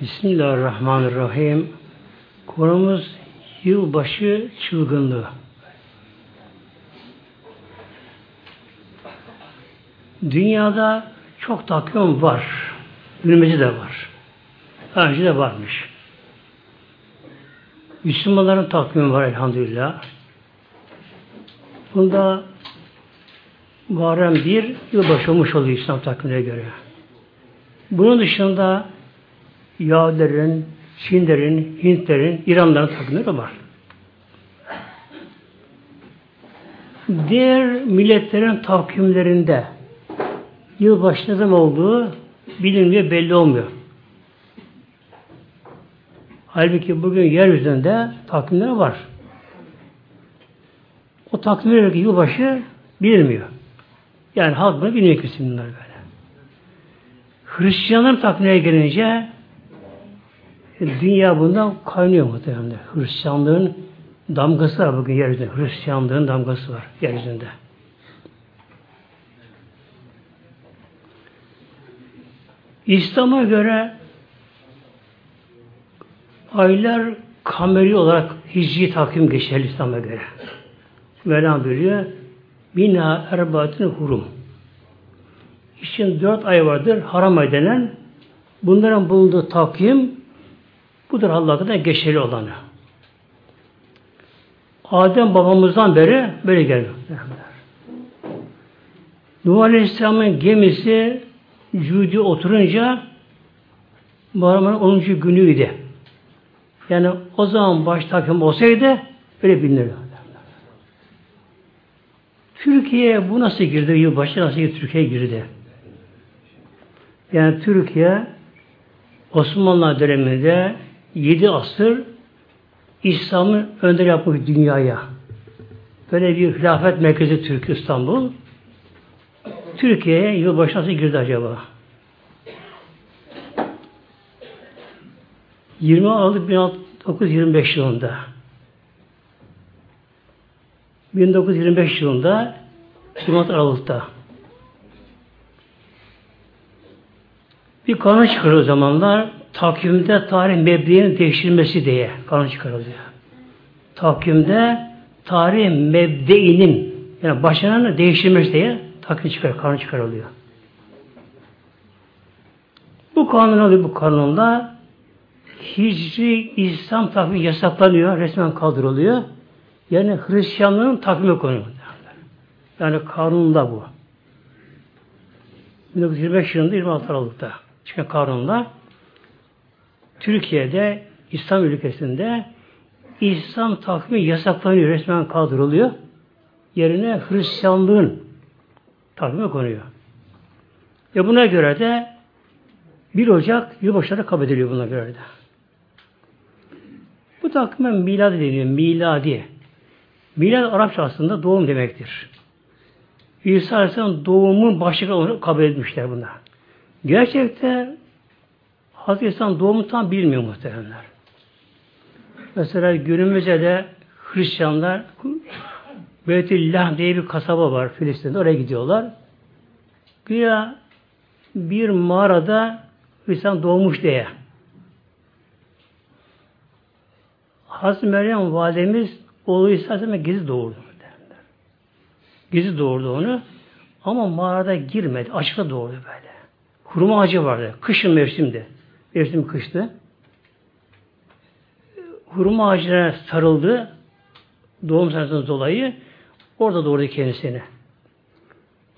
Bismillahirrahmanirrahim. Konumuz yılbaşı çılgınlığı. Dünyada çok takvim var. Günümüzde de var. Önce de varmış. Müslümanların takvimi var elhamdülillah. Bunda Muharrem bir yılbaşı olmuş oluyor İslam takvimine göre. Bunun dışında Yahudilerin, Çinlerin, Hintlerin, İranların takvimleri var. Diğer milletlerin takvimlerinde yılbaşı ne zaman olduğu bilinmiyor, belli olmuyor. Halbuki bugün yeryüzünde takvimler var. O takvimlere göre yılbaşı bilinmiyor. Yani halk bunu bilmiyor kesin böyle. Hristiyanların takvimine gelince dünya bundan kaynıyor muhtemelen. Hristiyanlığın damgası var bugün yeryüzünde. Hristiyanlığın damgası var yeryüzünde. İslam'a göre aylar kameri olarak hicri takvim geçerli İslam'a göre. Mevlam buyuruyor Bina erbatin hurum. İçin dört ay vardır haram ay denen. Bunların bulunduğu takvim budur Allah'ta geçerli olanı. Adem babamızdan beri böyle geliyor. Nuh Aleyhisselam'ın gemisi Cudi oturunca Muharrem'in 10. günüydü. Yani o zaman baş takım olsaydı öyle bilinirdi. Türkiye bu nasıl girdi? Yılbaşı nasıl girdi? Türkiye girdi. Yani Türkiye Osmanlı döneminde 7 asır İslam'ı önder yapmış dünyaya. Böyle bir hilafet merkezi Türk İstanbul. Türkiye'ye yılbaşı nasıl girdi acaba? 20 Aralık 1925 yılında 1925 yılında 26 Aralık'ta bir kanun çıkarıyor o zamanlar takvimde tarih mebdiğinin değiştirilmesi diye kanun çıkarılıyor. Takvimde tarih mebdeinin yani başlananı değiştirilmesi diye takvim çıkar, kanun çıkarılıyor. Bu kanun oluyor bu kanunla Hicri İslam takvimi yasaklanıyor, resmen kaldırılıyor. Yani Hristiyanlığın takvimi konuyor. Yani kanunda bu. 1925 yılında 26 Aralık'ta çıkan kanunla Türkiye'de İslam ülkesinde İslam takvimi yasaklanıyor, resmen kaldırılıyor. Yerine Hristiyanlığın takvimi konuyor. Ve buna göre de 1 Ocak yılbaşları kabul ediliyor buna göre de. Bu takvime miladi deniyor. Miladi. Milad Arapça aslında doğum demektir. İsa Aleyhisselam doğumun başlığı olarak kabul etmişler buna. Gerçekte Hazreti İsa'nın doğumu tam bilmiyor muhtemelenler. Mesela günümüzde de Hristiyanlar Beytüllah diye bir kasaba var Filistin'de. Oraya gidiyorlar. Güya bir mağarada İsa doğmuş diye. Hazreti Meryem validemiz oğlu İsa Aleyhisselam'a gizli doğurdu. Gizli doğurdu onu. Ama mağarada girmedi. Açıkta doğurdu böyle. Hurma ağacı vardı. Kışın mevsimdi. Mevsim kıştı. Hurma ağacına sarıldı. Doğum sırasından dolayı orada doğurdu kendisini.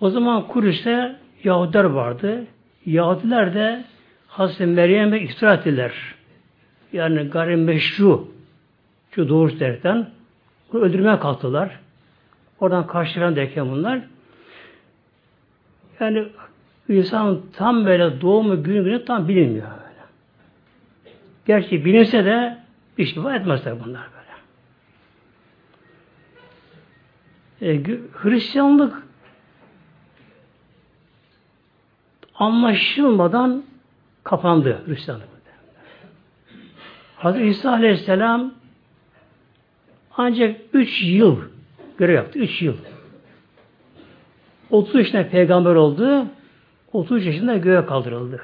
O zaman Kudüs'te Yahudiler vardı. Yahudiler de Hazreti Meryem'e iftira ettiler. Yani gayrimeşru şu doğuş derken bunu öldürmeye kalktılar. Oradan karşılayan derken bunlar yani insan tam böyle doğumu gün günü tam bilinmiyor. Gerçi bilinse de var etmezler bunlar böyle. E, Hristiyanlık anlaşılmadan kapandı Hristiyanlık. Hazreti İsa Aleyhisselam ancak üç yıl görev yaptı. Üç yıl. 30 yaşında peygamber oldu. 33 yaşında göğe kaldırıldı.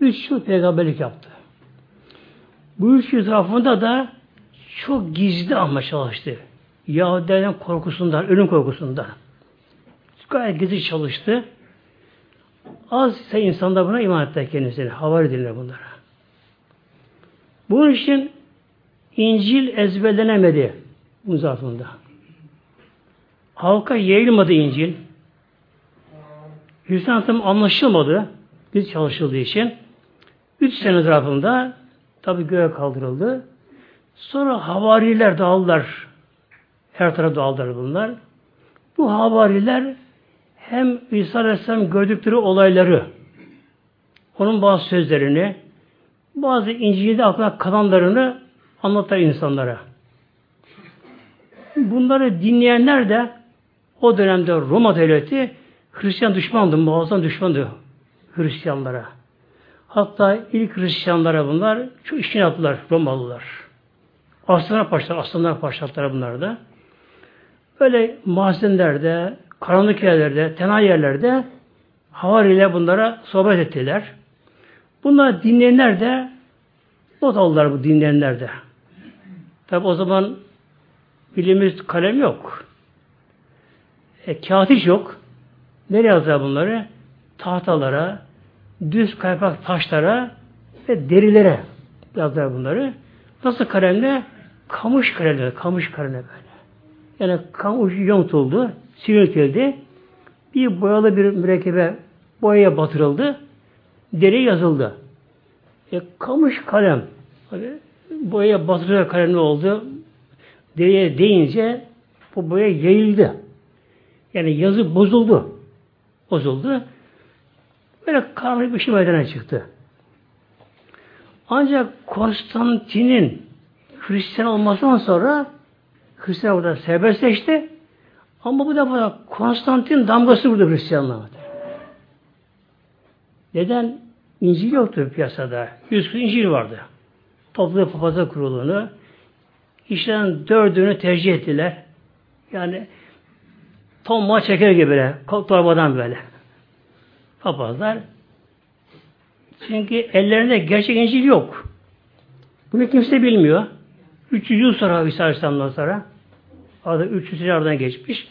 Üç yıl peygamberlik yaptı. Bu üç etrafında da çok gizli ama çalıştı. Yahudilerin korkusundan, ölüm korkusundan. Gayet gizli çalıştı. Az ise insanlar buna iman etti kendisine. Havari dinler bunlara. Bunun için İncil ezberlenemedi bu zarfında. Halka yayılmadı İncil. Hristiyanlık anlaşılmadı. Biz çalışıldığı için. Üç sene zarfında tabi göğe kaldırıldı. Sonra havariler dağıldılar. Her taraf dağıldılar bunlar. Bu havariler hem İsa Aleyhisselam gördükleri olayları, onun bazı sözlerini, bazı İncil'de aklına kalanlarını anlatır insanlara. Bunları dinleyenler de o dönemde Roma devleti Hristiyan düşmandı, muazzam düşmandı Hristiyanlara. Hatta ilk Hristiyanlara bunlar çok işini yaptılar Romalılar. Aslanlar başlar, aslanlar başlattılar bunlar da. Böyle mahzenlerde, karanlık yerlerde, tenha yerlerde havariyle bunlara sohbet ettiler. Bunlar dinleyenler de not aldılar bu dinleyenler de. Tabi o zaman bilimiz kalem yok. E, kağıt hiç yok. Nereye yazdılar bunları? Tahtalara, düz kaypak taşlara ve derilere yazdılar bunları. Nasıl kalemle? Kamış kalemle, kamış kalemle böyle. Yani kamış yontuldu, sivriltildi. Bir boyalı bir mürekkebe boyaya batırıldı. Deri yazıldı. E, kamış kalem. Tabii, boyaya batırılıyor kalem ne oldu? Deriye deyince bu boya yayıldı. Yani yazı bozuldu. Bozuldu. Böyle karanlık bir şey meydana çıktı. Ancak Konstantin'in Hristiyan olmasından sonra Hristiyan burada serbestleşti. Ama bu defa Konstantin damgası vurdu Hristiyanlığa. Neden? İncil yoktu piyasada. Yüz İncil vardı. Topluluğu papazlık kurulunu işlerin dördünü tercih ettiler. Yani tomma çeker gibi böyle. Torbadan böyle. Papazlar. Çünkü ellerinde gerçek İncil yok. Bunu kimse bilmiyor. 300 yıl sonra İsa Aleyhisselam'dan sonra adı 300 yıllardan geçmiş.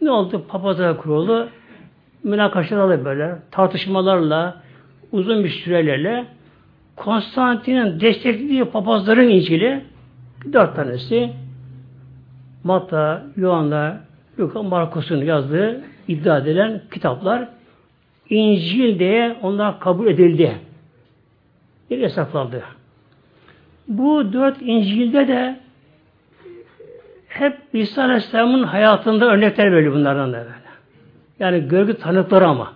Ne oldu? Papazlar kurulu münakaşalarla böyle tartışmalarla uzun bir sürelerle Konstantin'in desteklediği papazların İncil'i dört tanesi Matta, Yohanna, Luka, Markus'un yazdığı iddia edilen kitaplar İncil diye onlar kabul edildi. Bir hesaplandı. Bu dört İncil'de de hep İsa Aleyhisselam'ın hayatında örnekler veriyor bunlardan da böyle. Yani görgü tanıkları ama.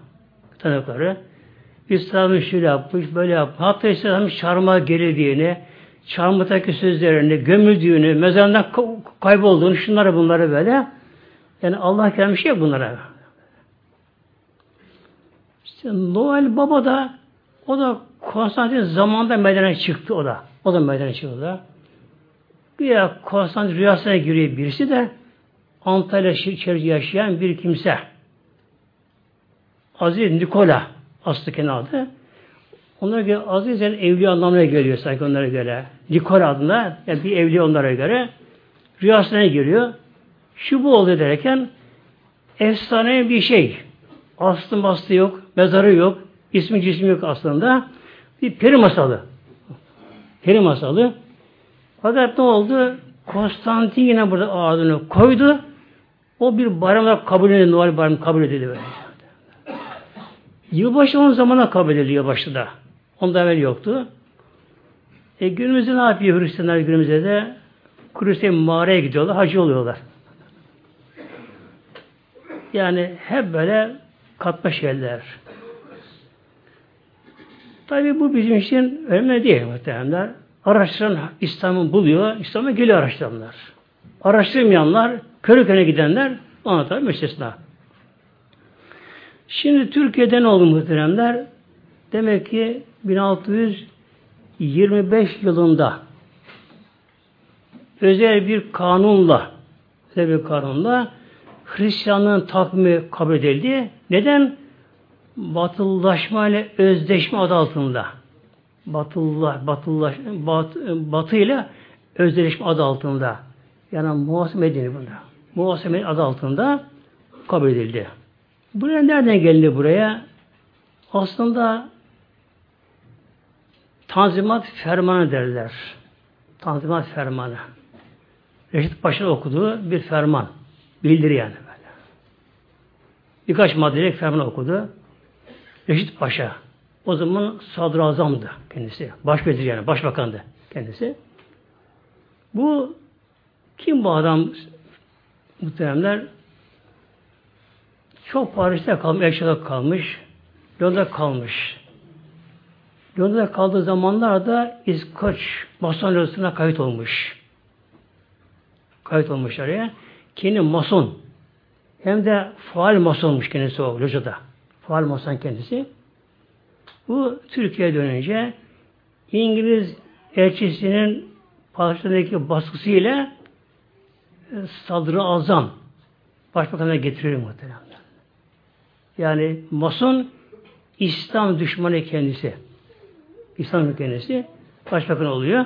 Tanıkları. İslam'ı şöyle yapmış, böyle yapmış. Hatta İslam'ın çarmıha gerildiğini, çarmıhtaki sözlerini, gömüldüğünü, mezarından kaybolduğunu, şunları bunları böyle. Yani Allah gelmiş ya bunlara. İşte Noel Baba da o da Konstantin zamanında meydana çıktı o da. O da meydana çıktı da. Bir ya Konstantin rüyasına giriyor birisi de Antalya şehirci yaşayan bir kimse. Aziz Nikola aslı kenarda. Onlara göre aziz yani evli anlamına geliyor sanki onlara göre. Nikola adına yani bir evli onlara göre rüyasına giriyor. Şu bu oldu derken efsane bir şey. Aslı bastı yok, mezarı yok, ismi cismi yok aslında. Bir peri masalı. Peri masalı. Fakat ne oldu? Konstantin yine burada adını koydu. O bir bayram kabul edildi. Noel bayramı kabul edildi böyle. Yılbaşı onun zamana kabul ediliyor yılbaşı da. Onda evvel yoktu. E günümüzde ne yapıyor Hristiyanlar günümüzde de? Kudüs'e mağaraya gidiyorlar, hacı oluyorlar. Yani hep böyle katma şeyler. Tabi bu bizim için önemli değil muhtemelenler. Araştıran İslam'ı buluyor, İslam'a geliyor araştıranlar. Araştırmayanlar, körü körü gidenler ona tabi müstesna. Şimdi Türkiye'de ne oldu muhteremler? Demek ki 1625 yılında özel bir kanunla özel bir kanunla Hristiyanlığın takvimi kabul edildi. Neden? Batılılaşma ile özdeşme adı altında. Batullah, Batullah, Bat, Batı ile özdeşme adı altında. Yani Muhasebe Medeni bunda. Muhasebe adı altında kabul edildi. Buraya nereden geldi buraya? Aslında Tanzimat Fermanı derler. Tanzimat Fermanı. Reşit Paşa okuduğu bir ferman. Bildiri yani böyle. Birkaç maddelik ferman okudu. Reşit Paşa. O zaman sadrazamdı kendisi. Başvezir yani, başbakandı kendisi. Bu kim bu adam muhteremler? Çok Paris'te kalmış, Ekşa'da kalmış, Londra'da kalmış. Londra'da kaldığı zamanlarda İskoç Mason lojasına kayıt olmuş. Kayıt olmuş oraya. Kendi Mason. Hem de faal Masonmuş kendisi o lojada. Faal Mason kendisi. Bu Türkiye'ye dönünce İngiliz elçisinin padişahtaki baskısıyla e, sadrı azam başbakanına getiriyor muhtemelen. Yani Mason İslam düşmanı kendisi. İslam kendisi başbakan oluyor.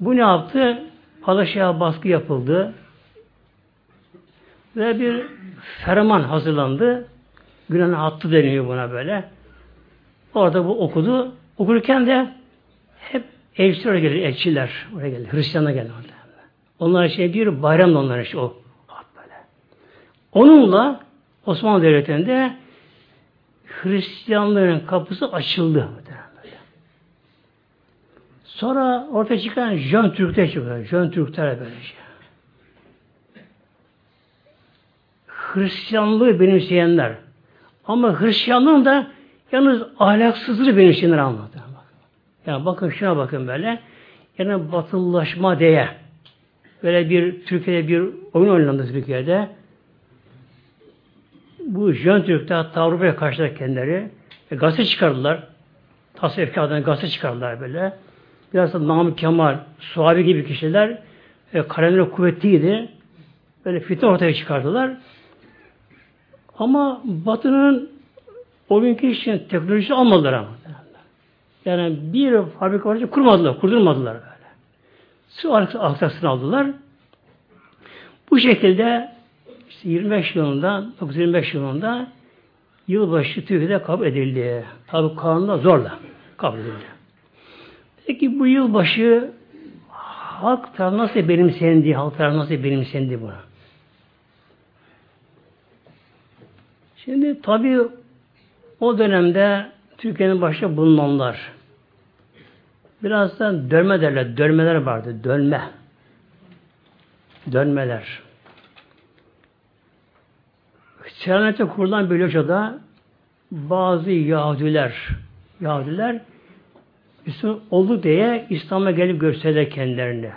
Bu ne yaptı? Padişah'a baskı yapıldı. Ve bir ferman hazırlandı. Günahın hattı deniyor buna böyle. Orada bu okudu. Okurken de hep elçiler gelir, elçiler oraya gelir. Hristiyanlar gelir orada. Onlar şey diyor, bayram onlar işte o. Böyle. Onunla Osmanlı Devleti'nde Hristiyanların kapısı açıldı. Sonra ortaya çıkan Jön Türk'te çıkıyor. Jön Türkler böylece. Şey. Hristiyanlığı benimseyenler. Ama Hristiyanlığın da yalnız ahlaksızlığı benimseyenler anladı. Yani bakın şuna bakın böyle. Yani batılılaşma diye böyle bir Türkiye'de bir oyun oynandı Türkiye'de. Bu Jön Türk'te hatta Avrupa'ya karşılar kendileri. E, gazete çıkardılar. Tasavvuf kağıdına gazete çıkardılar böyle. Biraz da Namık Kemal, Suabi gibi kişiler e, kalemleri kuvvetliydi. Böyle fitne ortaya çıkardılar. Ama Batı'nın o günkü için teknolojisi almadılar ama. Yani bir fabrika orası kurmadılar, kurdurmadılar böyle. Su aksasını aldılar. Bu şekilde işte 25 yılında, 1925 yılında yılbaşı Türkiye'de kabul edildi. Tabi kanunda zorla kabul edildi. Peki bu yılbaşı halk nasıl benimsendi, halk nasıl benimsendi bu? Şimdi tabi o dönemde Türkiye'nin başta bulunanlar biraz da dönme derler, dönmeler vardı, dönme. Dönmeler. Selamete kurulan bir lojada bazı Yahudiler Yahudiler Müslüman oldu diye İslam'a gelip gösterdiler kendilerini.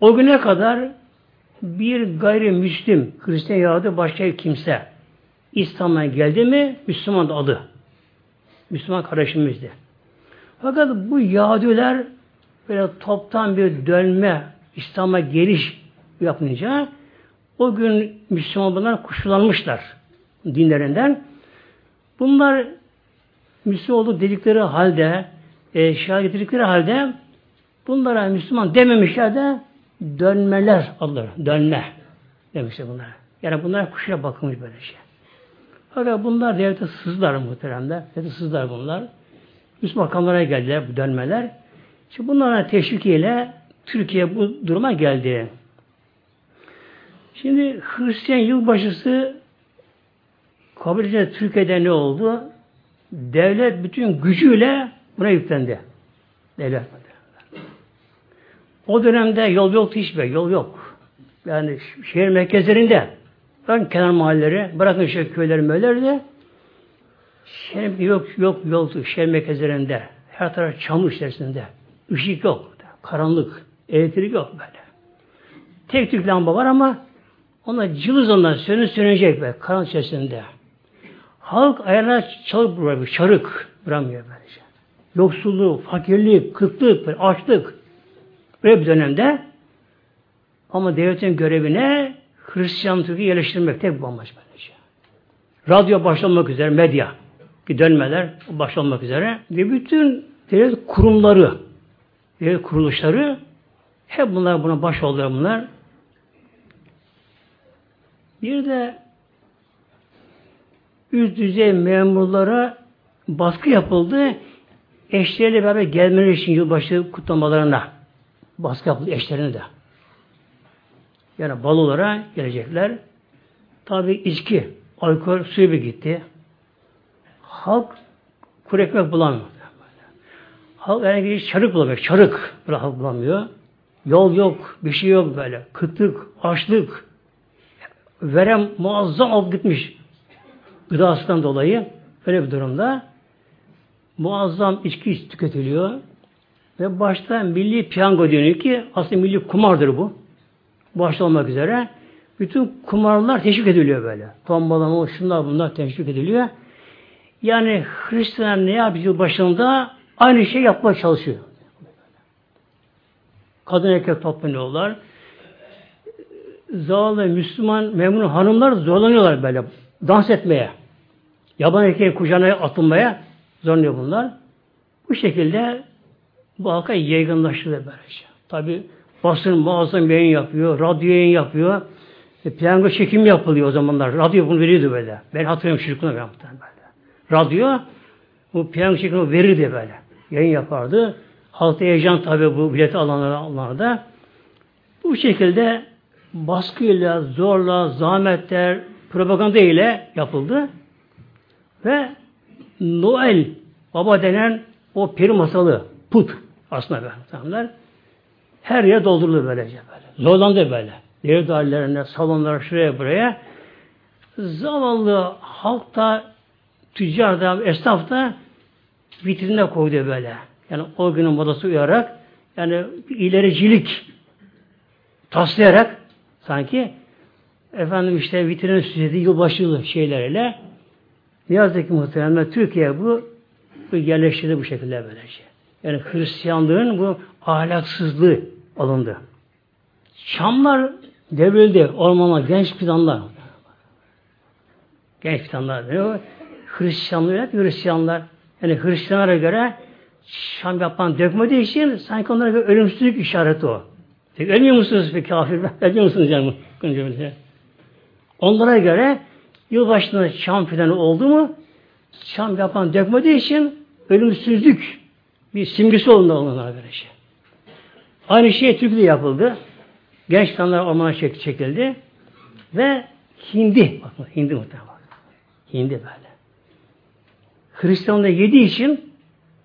O güne kadar bir gayrimüslim, Hristiyan Yahudi başka kimse İslam'a geldi mi Müslüman adı. Müslüman kardeşimizdi. Fakat bu Yahudiler böyle toptan bir dönme, İslam'a geliş yapınca o gün Müslüman bunlar dinlerinden. Bunlar Müslüman olduk dedikleri halde, e, şahit getirdikleri halde bunlara Müslüman dememişler de dönmeler adları. Dönme demişler bunlar. Yani bunlar kuşa bakılmış böyle şey. Fakat bunlar devlete sızlar muhteremler. Devlete sızlar bunlar. Üst makamlara geldiler bu dönmeler. Şimdi bunlara teşvikiyle Türkiye bu duruma geldi. Şimdi Hristiyan yılbaşısı kabul edilen Türkiye'de ne oldu? Devlet bütün gücüyle buna yüklendi. Devlet. O dönemde yol yoktu hiçbir yol yok. Yani şehir merkezlerinde bırakın kenar mahalleleri, bırakın işte köyleri möyleri de şehir yok yok yoldu şehir merkezlerinde. Her taraf çamur içerisinde. Işık yok. Karanlık. Elektrik yok böyle. Tek tük lamba var ama ona cılız ondan sönü sönecek böyle karanlık içerisinde. Halk ayağına çalıp bırakıyor, çarık bırakmıyor böylece. Yoksulluğu, fakirlik, kıtlık, açlık böyle bir dönemde ama devletin görevine Hristiyan Türkiye yerleştirmek tek bu amaç böylece. Radyo başlamak üzere, medya ki dönmeler başlamak üzere ve bütün devlet kurumları, devlet kuruluşları hep bunlar buna baş oldular bunlar. Bir de üst düzey memurlara baskı yapıldı. Eşleriyle beraber gelmeleri için yılbaşı kutlamalarına baskı yapıldı eşlerine de. Yani balolara gelecekler. Tabi içki, alkol suyu bir gitti. Halk kuru ekmek bulamıyor. Halk yani çarık bulamıyor. Çarık böyle halk bulamıyor. Yol yok, bir şey yok böyle. Kıtlık, açlık. Verem muazzam olup gitmiş. Gıdasından dolayı. Böyle bir durumda muazzam içki tüketiliyor. Ve başta milli piyango deniyor ki aslında milli kumardır bu. Başta olmak üzere. Bütün kumarlar teşvik ediliyor böyle. Tombalama, şunlar bunlar teşvik ediliyor. Yani Hristiyan ne yapıyor başında? Aynı şey yapmaya çalışıyor. Kadın erkek toplanıyorlar. Zavallı Müslüman memnun hanımlar zorlanıyorlar böyle dans etmeye. Yaban erkeğin kucağına atılmaya zorlanıyor bunlar. Bu şekilde bu halka yaygınlaştırdı böylece. Tabi basın muazzam yayın yapıyor, radyo yayın yapıyor. E, piyango çekim yapılıyor o zamanlar. Radyo bunu veriyordu böyle. Ben hatırlıyorum çocukluğumda yaptım böyle. Radyo bu piyango çekimi verirdi böyle. Yayın yapardı. Halkta heyecan tabi bu bileti alanlarda. Bu şekilde baskıyla, zorla, zahmetler, propaganda ile yapıldı. Ve Noel baba denen o peri masalı put aslında böyle. Her yer dolduruldu böylece böyle. Zorlandı böyle. Devlet dairelerine, salonlara, şuraya buraya. Zavallı halk da, tüccar da, esnaf da vitrine koydu böyle. Yani o günün modası uyarak yani ilericilik taslayarak sanki efendim işte vitrine süslediği yılbaşılı şeylerle ne yazık ki muhtemelen Türkiye bu, bu yerleştirdi bu şekilde böylece. Yani Hristiyanlığın bu ahlaksızlığı alındı. Şamlar devrildi. Ormanlar, genç fidanlar. Genç fidanlar. Hristiyanlığı hep Hristiyanlar. Yani Hristiyanlara göre Şam yapan dökmediği için sanki onlara bir ölümsüzlük işareti o. Peki, ölmüyor musunuz bir kafir? Ölmüyor musunuz canım? Onlara göre Yılbaşında Şam fidanı oldu mu Şam yapan dökmediği için ölümsüzlük bir simgesi oldu onlara böyle şey. Aynı şey Türkiye'de yapıldı. Genç fidanlar ormana çek çekildi. Ve hindi, bakın hindi muhtemelen. Hindi böyle. Hristiyanlar yediği için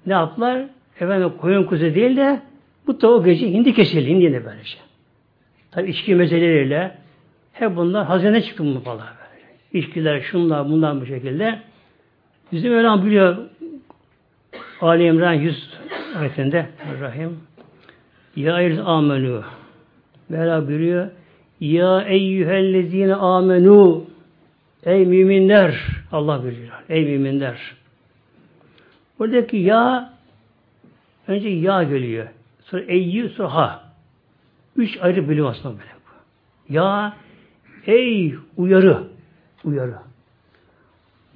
ne yaptılar? Efendim koyun kuzu değil de bu o gece hindi kesildi. Hindi de böyle şey. Tabi içki mezeleriyle hep bunlar hazine çıktı bunu falan içkiler, şunlar, bunlar bu şekilde. Bizim Mevlam biliyor Ali İmran 100 ayetinde Rahim Ya eyyüz amenu Mevla buyuruyor Ya eyyühellezine amenu Ey müminler Allah buyuruyor. Ey müminler Buradaki ya önce ya geliyor. Sonra eyyü sonra ha. Üç ayrı bölüm aslında böyle. Ya ey uyarı uyarı.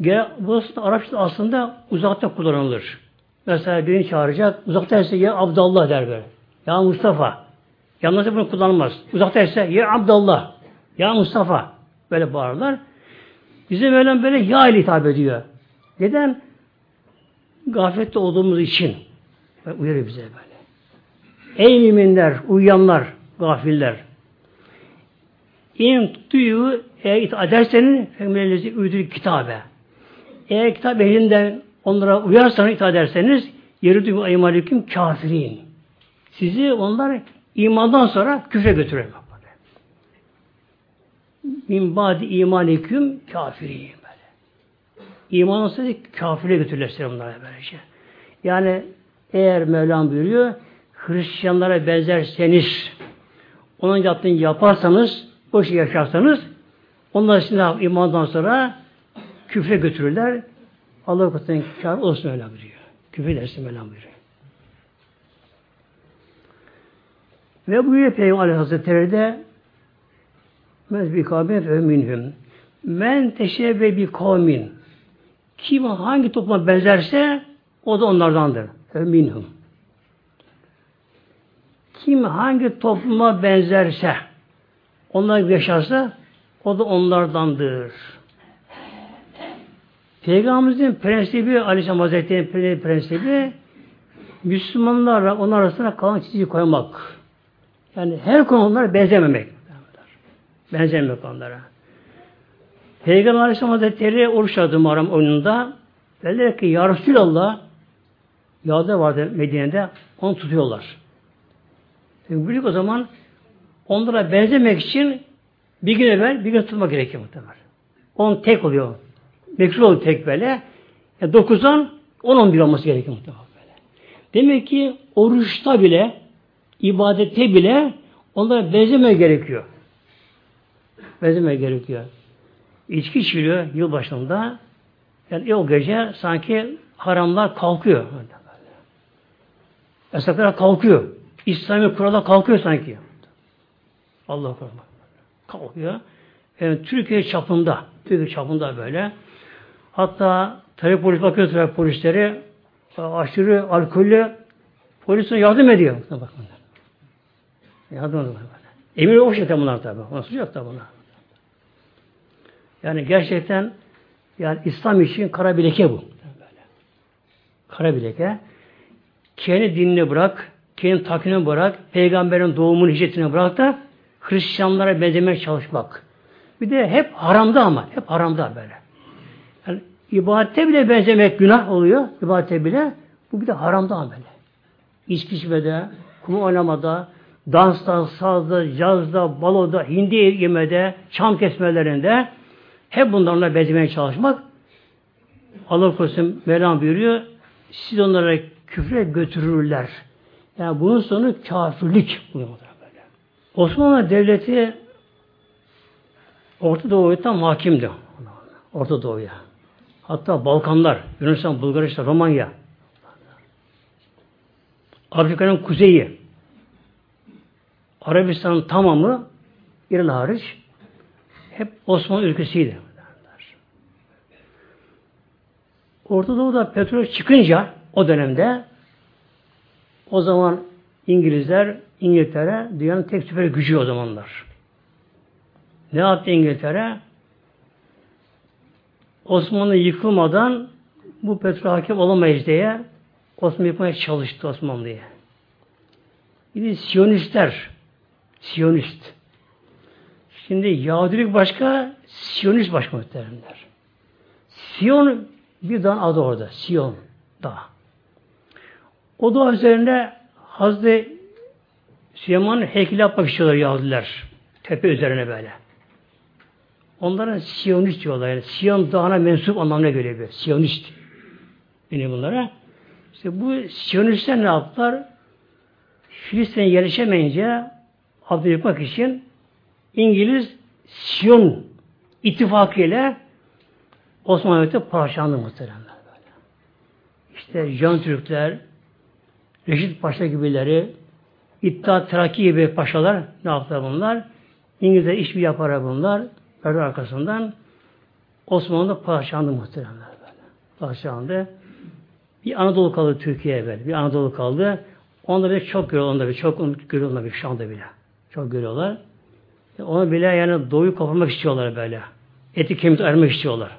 Gene, bu Arapçada aslında uzakta kullanılır. Mesela birini çağıracak, uzakta ise ya Abdallah der böyle. Ya Mustafa. Yalnız bunu kullanılmaz. Uzakta ise ya Abdallah. Ya Mustafa. Böyle bağırırlar. Bize böyle böyle ya ile hitap ediyor. Neden? Gaflette olduğumuz için. Uyarıyor bize böyle. Ey müminler, uyuyanlar, gafiller. İn tuyu eğer itaat ederseniz femilenizi uydurur kitabe. Eğer kitap elinden onlara uyarsanız itaat ederseniz yeri bu aymaliküm kafirin. Sizi onlar imandan sonra küfre götürür. Min badi imaniküm kafirin. Böyle. İmandan sonra kafire götürürler size bunlara böylece. Yani eğer Mevlam buyuruyor Hristiyanlara benzerseniz onun yaptığını yaparsanız o şey yaşarsanız onlar sizi imandan sonra küfre götürürler. Allah katından kâr olsun öyle buyuruyor. Küfür edersin öyle buyuruyor. Ve buyuruyor Peygamber Hazretleri de mezbi kavmin ve minhum. Men teşebbe bi kavmin. Kim hangi topluma benzerse O da onlardandır. Minhum. Kim hangi topluma benzerse, onlar yaşarsa, o da onlardandır. Peygamberimizin prensibi, Aleyhisselam Hazretleri'nin prensibi, Müslümanlarla onun arasına kalan çizgi koymak. Yani her konulara benzememek. Benzememek onlara. Peygamber Aleyhisselam Hazretleri oruç aldı Muharrem oyununda. Dediler ki Ya Resulallah yağda vardı Medine'de onu tutuyorlar. Büyük o zaman onlara benzemek için bir gün evvel bir gün tutmak gerekiyor muhtemelen. On tek oluyor. Mekruh oluyor tek böyle. Yani 9'dan 10-11 olması gerekiyor muhtemelen. Demek ki oruçta bile ibadette bile onlara benzeme gerekiyor. Benzeme gerekiyor. İçki içiliyor yıl başında. Yani o gece sanki haramlar kalkıyor. Yasaklar kalkıyor. İslami kurallar kalkıyor sanki. Allah korusun. Kalkıyor. Yani Türkiye çapında, Türkiye çapında böyle. Hatta trafik polis bakıyor trafik polisleri aşırı alkollü polisine yardım ediyor. Bakın. Yardım ediyor. Emir o şekilde bunlar tabi. Nasıl yok da bunlar. Yani gerçekten yani İslam için kara bileke bu. Kara bileke. Kendi dinini bırak, kendi takvimini bırak, peygamberin doğumun hicretini bırak da Hristiyanlara benzemeye çalışmak. Bir de hep haramda ama, hep haramda böyle. Yani ibadete bile benzemek günah oluyor, ibadete bile. Bu bir de haramda böyle. İçki içmede, kum oynamada, dansta, sazda, cazda, baloda, hindi yemede, çam kesmelerinde hep bunlarla benzemeye çalışmak Allah korusun Mevlam buyuruyor siz onlara küfre götürürler. Yani bunun sonu kafirlik. Böyle. Osmanlı Devleti Orta Doğu'ya tam hakimdi. Orta Doğu'ya. Hatta Balkanlar, Yunanistan, Bulgaristan, Romanya. Afrika'nın kuzeyi. Arabistan'ın tamamı İran hariç hep Osmanlı ülkesiydi. Orta Doğu'da petrol çıkınca o dönemde o zaman İngilizler İngiltere dünyanın tek süper gücü o zamanlar. Ne yaptı İngiltere? Osmanlı yıkılmadan bu petrol hakim olamayız diye Osmanlı yapmaya çalıştı Osmanlı'ya. Bir de Siyonistler Siyonist. Şimdi Yahudilik başka, Siyonist başka muhtemelenler. Siyon bir dağın adı orada. Siyon dağ. O dağ üzerinde Hazreti Süleyman'ın heykeli yapmak istiyorlar Yahudiler. Tepe üzerine böyle. Onlara Siyonist diyorlar. Yani Siyon dağına mensup anlamına geliyor böyle. Siyonist. Yani bunlara. İşte bu Siyonistler ne yaptılar? Filistin'e yerleşemeyince Abdülhamit için İngiliz Siyon ittifakı ile Osmanlı Devleti parçalandı muhteremler böyle. İşte Can Türkler, Reşit Paşa gibileri, İttihat Traki gibi paşalar ne yaptılar bunlar? İngilizler iş bir yapar bunlar. Perde arkasından Osmanlı parçalandı muhteremler böyle. Parçalandı. Bir Anadolu kaldı Türkiye'ye böyle. Bir Anadolu kaldı. Onda bile çok görüyorlar. Onda bile çok görüyorlar şu anda bile. Çok görüyorlar. Onu bile yani doğuyu kapamak istiyorlar böyle. Eti kemik ayırmak istiyorlar.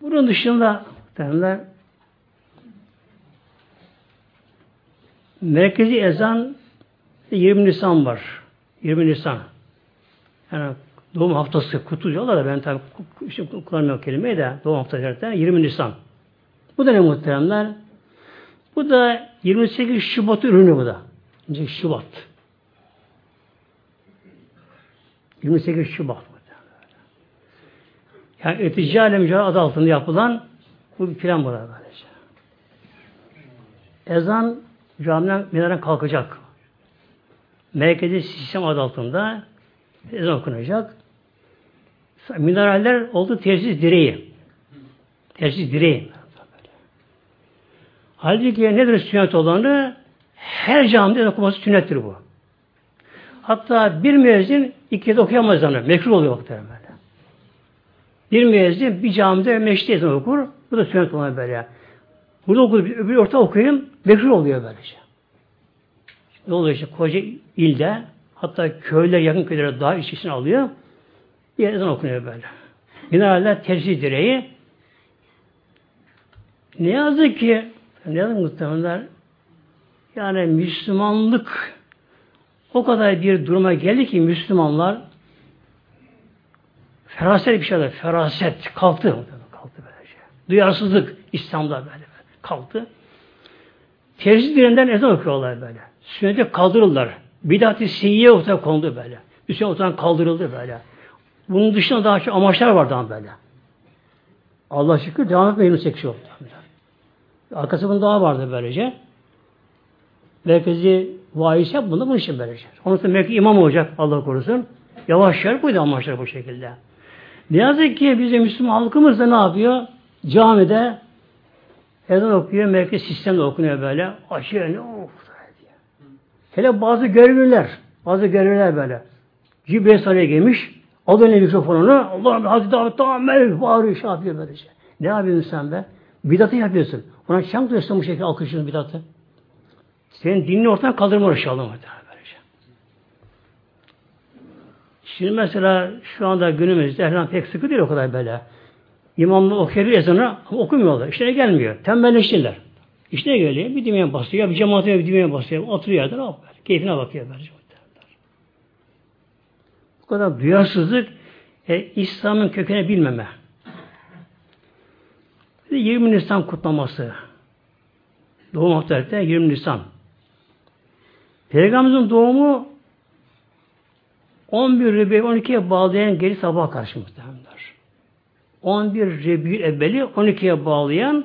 Bunun dışında derler merkezi ezan 20 Nisan var. 20 Nisan. Yani doğum haftası kutluyorlar da ben tabi kullanmıyorum kelimeyi de doğum haftası 20 Nisan. Bu da ne muhteremler? Bu da 28 Şubat ürünü bu da. Şubat. 28 Şubat. Yani öteci alem adı altında yapılan bu bir plan burada böylece. Ezan camiden minaren kalkacak. Merkezi sistem adı altında ezan okunacak. Mineraller oldu tesis direği. Tesis direği. Halbuki nedir sünnet olanı? Her camide okuması sünnettir bu. Hatta bir müezzin iki kez okuyamaz ezanı. Mekruh oluyor muhtemelen böyle. Bir müezzin bir camide meşte ezan okur. Bu da sünnet olan böyle. Burada okuyup öbür orta okuyayım mekruh oluyor böylece. Ne oluyor işte koca ilde hatta köyler yakın köylere daha içisini alıyor. Bir ezan okunuyor böyle. Genelde tercih direği ne yazık ki ne yazık muhtemelen yani Müslümanlık o kadar bir duruma geldi ki Müslümanlar feraset bir şeyler, feraset kalktı. Kalktı böylece. Duyarsızlık İslam'da böyle kalktı. Tercih direnden ezan okuyorlar böyle. Sünnete kaldırırlar. Bidat-ı siyye ortaya kondu böyle. Üstüne ortadan kaldırıldı böyle. Bunun dışında daha çok amaçlar var daha böyle. Allah şükür devam etme 28 oldu. Arkası bunun daha vardı böylece. Merkezi vaiz yap bunda bunun için böylece. Onun için belki imam olacak Allah korusun. Yavaş yavaş buydu amaçlar bu şekilde. Ne yazık ki bizim Müslüman halkımız da ne yapıyor? Camide ezan okuyor, merkez sistemde okunuyor böyle. Aşırı ne of. Hele bazı görevliler, bazı görevliler böyle. Cibril Salih'e gelmiş, alıyor ne mikrofonunu, Allah'ım hadi davet tamam melek bağırıyor, şey yapıyor böylece. Ne yapıyorsun sen be? Bidatı yapıyorsun. Ona çam tutuyorsun bu şekilde alkışlıyorsun bidatı. Senin dinini ortadan kaldırma böylece. Şimdi mesela şu anda günümüzde Erhan pek sıkı değil o kadar böyle. İmamla okuyor ezanı ama okumuyorlar. İşine gelmiyor. Tembelleştiler. İşine geliyor. Bir düğmeye basıyor. Bir cemaate bir düğmeye basıyor. Oturuyor yerde ne yapıyor? Keyfine bakıyor. Böylece. Bu kadar duyarsızlık e, İslam'ın kökeni bilmeme. 20 Nisan kutlaması. Doğum haftalıkta 20 Nisan. Peygamberimizin doğumu 11 Rebi 12'ye bağlayan geri sabah karşı muhtemelenler. 11 Rebi evveli 12'ye bağlayan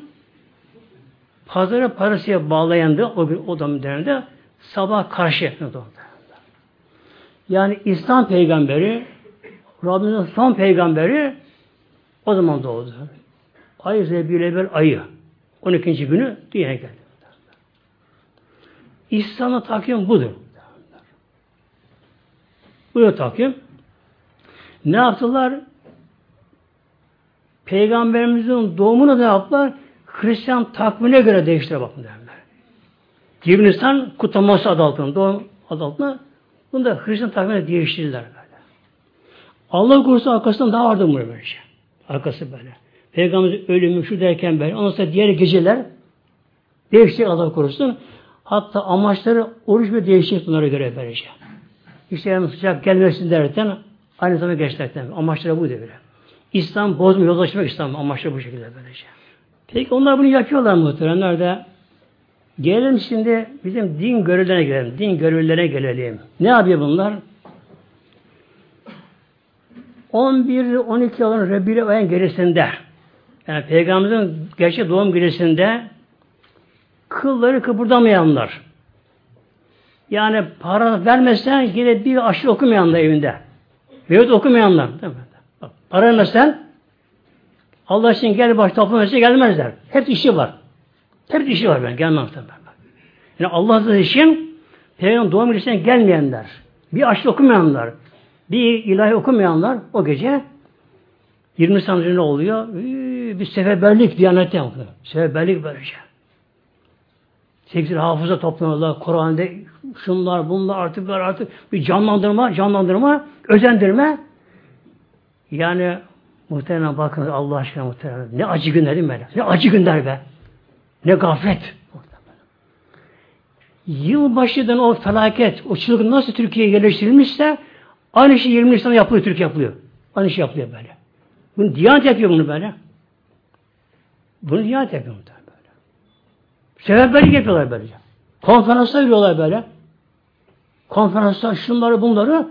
pazara parasıya bağlayan da o, o da dönemde sabah karşı yani İslam peygamberi Rabbimizin son peygamberi o zaman doğdu. Ay Rebi'ül evvel ayı. 12. günü dünyaya geldi. İslam'da takvim budur. Buyur takvim. Ne yaptılar? Peygamberimizin doğumunu da yaptılar? Hristiyan takvimine göre değiştirir bakın derler. Cibnistan kutlaması adı altında, doğum adı altında bunu da Hristiyan takvimine değiştirdiler böyle. Allah korusun arkasından daha vardı mı böyle şey. Arkası böyle. Peygamberimizin ölümü şu derken böyle. Ondan sonra diğer geceler değişti Allah korusun. Hatta amaçları oruç ve değişik bunlara göre böylece. İşte yani sıcak gelmesin derken aynı zamanda geçtikten amaçları bu böyle. İslam bozma, yozlaşmak İslam amaçları bu şekilde böylece. Peki onlar bunu yapıyorlar muhteremler de. Gelelim şimdi bizim din görevlerine gelelim. Din görevlerine gelelim. Ne yapıyor bunlar? 11-12 olan Rebbi ayın gerisinde yani Peygamberimizin gerçek doğum gecesinde kılları kıpırdamayanlar. Yani para vermesen yine bir aşırı okumayanlar evinde. Veyahut okumayanlar. Değil mi? Bak, para vermesen Allah için gel baş toplamasa gelmezler. Hep işi var. Hep işi var ben gelmem tabii. Yani Allah için Peygamber doğum gecesine gelmeyenler, bir aşırı okumayanlar, bir ilahi okumayanlar o gece 20 sanatçı ne oluyor? Bir seferberlik diyanette yapıyor. Seferberlik böylece. Sekiz hafıza toplanıyorlar. Kur'an'da şunlar bunlar artık artık bir canlandırma, canlandırma, özendirme. Yani muhtemelen bakın Allah aşkına muhtemelen. Ne acı günler değil mi? Ne acı günler be. Ne gaflet. Yılbaşıdan o felaket, o çılgın nasıl Türkiye'ye yerleştirilmişse aynı şey 20 Nisan'da yapılıyor, Türkiye yapılıyor. Aynı şey yapılıyor böyle. Bunu Diyanet yapıyor bunu böyle. Bunu Diyanet yapıyor bunu böyle. Seferberlik yapıyorlar böylece. Konferansa veriyorlar böyle. Konferansta şunları bunları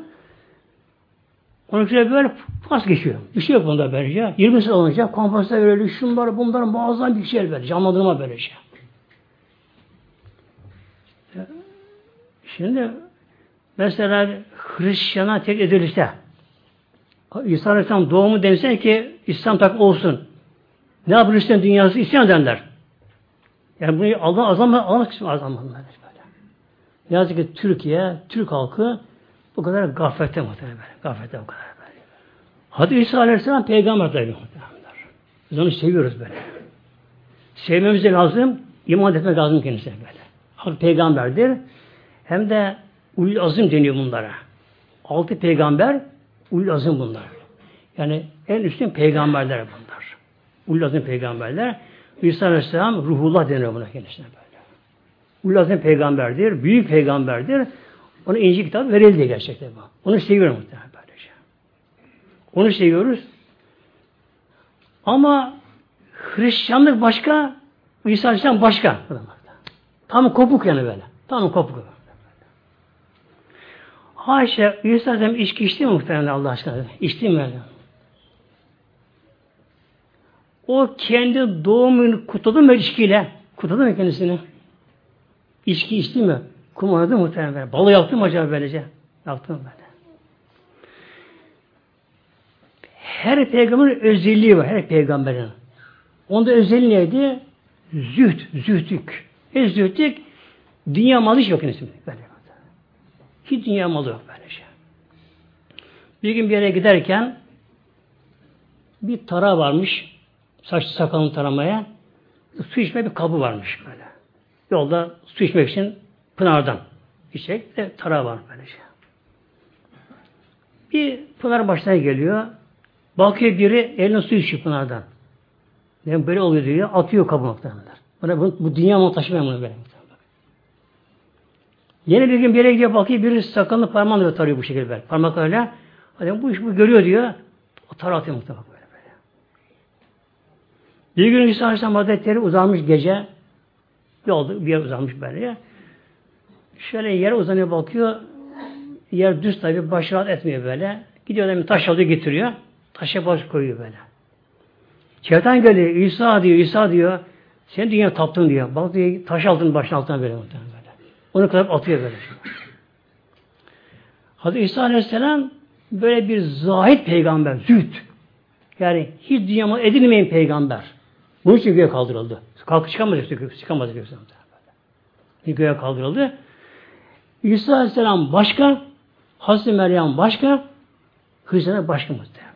için böyle pas geçiyor. Bir şey yok bunda böylece. 20 sene olunca konferansta veriyor. Şunları bunları muazzam bir şey böyle. Canlandırma böylece. Şimdi mesela Hristiyan'a tek edilirse İsa Aleyhisselam doğumu dense ki İslam tak olsun. Ne yapar Hristiyan dünyası? İsyan derler. Yani bunu Allah azam Allah kısmı azam böyle. Ne yazık ki Türkiye, Türk halkı bu kadar gaflete muhtemelen böyle. Gaflete bu kadar böyle. Hadi İsa Aleyhisselam peygamber tabi muhtemelen. Biz onu seviyoruz böyle. sevmemiz de lazım, iman etmek lazım kendisine böyle. Hak peygamberdir. Hem de ulul azim deniyor bunlara. Altı peygamber ulul azim bunlar. Yani en üstün peygamberler bunlar. Ulul azim peygamberler. İsa Aleyhisselam ruhullah deniyor buna kendisine böyle. Ulul azim peygamberdir, büyük peygamberdir. Ona İncil kitabı verildi gerçekten bu. Onu seviyorum muhtemelen böylece. Onu seviyoruz. Ama Hristiyanlık başka, İsa Aleyhisselam başka. Tam kopuk yani böyle. Tam kopuk. Ayşe, İsa Aleyhisselam içki içti mi muhtemelen Allah aşkına? İçti mi böyle? O kendi doğumunu kutladı mı içkiyle? Kutladı mı kendisini? İçki içti mi? Kum oynadı muhtemelen. Balı yaptı mı acaba böylece? Yaptım böyle. Her peygamberin özelliği var. Her peygamberin. Onda özelliği neydi? Züht, zühtük. E zühtük dünya malı hiç yok kendisi. Böyle. Hiç dünya malı yok böylece. Bir gün bir yere giderken bir tara varmış. Saçlı sakalını taramaya. Su içme bir kabı varmış böyle. Yolda su içmek için Pınar'dan içecek de tara var böylece. Bir pınar başına geliyor. Bakıyor biri eline su içiyor pınardan. Yani böyle oluyor diyor. Atıyor kabı muhtemelenler. Bana bu, bu dünya mı taşımıyor bunu böyle. Yeni bir gün bir yere gidiyor bakıyor biri sakalını parmağıyla tarıyor bu şekilde böyle. Parmaklarıyla. Adam bu iş bu görüyor diyor. O tar atıyor muhtemelen. Bir gün İsa Aleyhisselam Hazretleri uzanmış gece. Yolda bir yer uzanmış böyle. Şöyle yere uzanıyor bakıyor. Yer düz tabi baş rahat etmiyor böyle. Gidiyor adam taş alıyor getiriyor. Taşa baş koyuyor böyle. Şeytan geliyor. İsa diyor, İsa diyor. Sen dünya taptın diyor. Bak diyor taş altın başın altına böyle. böyle. Onu kadar atıyor böyle. Hazreti İsa Aleyhisselam böyle bir zahit peygamber, züht. Yani hiç dünyama edilmeyen peygamber. Bunun için göğe kaldırıldı. Kalkıp çıkamadı, çıkamadı göğe. Göğe kaldırıldı. İsa Aleyhisselam başka, Hazreti Meryem başka, Hristiyanlık başka muhtemelen.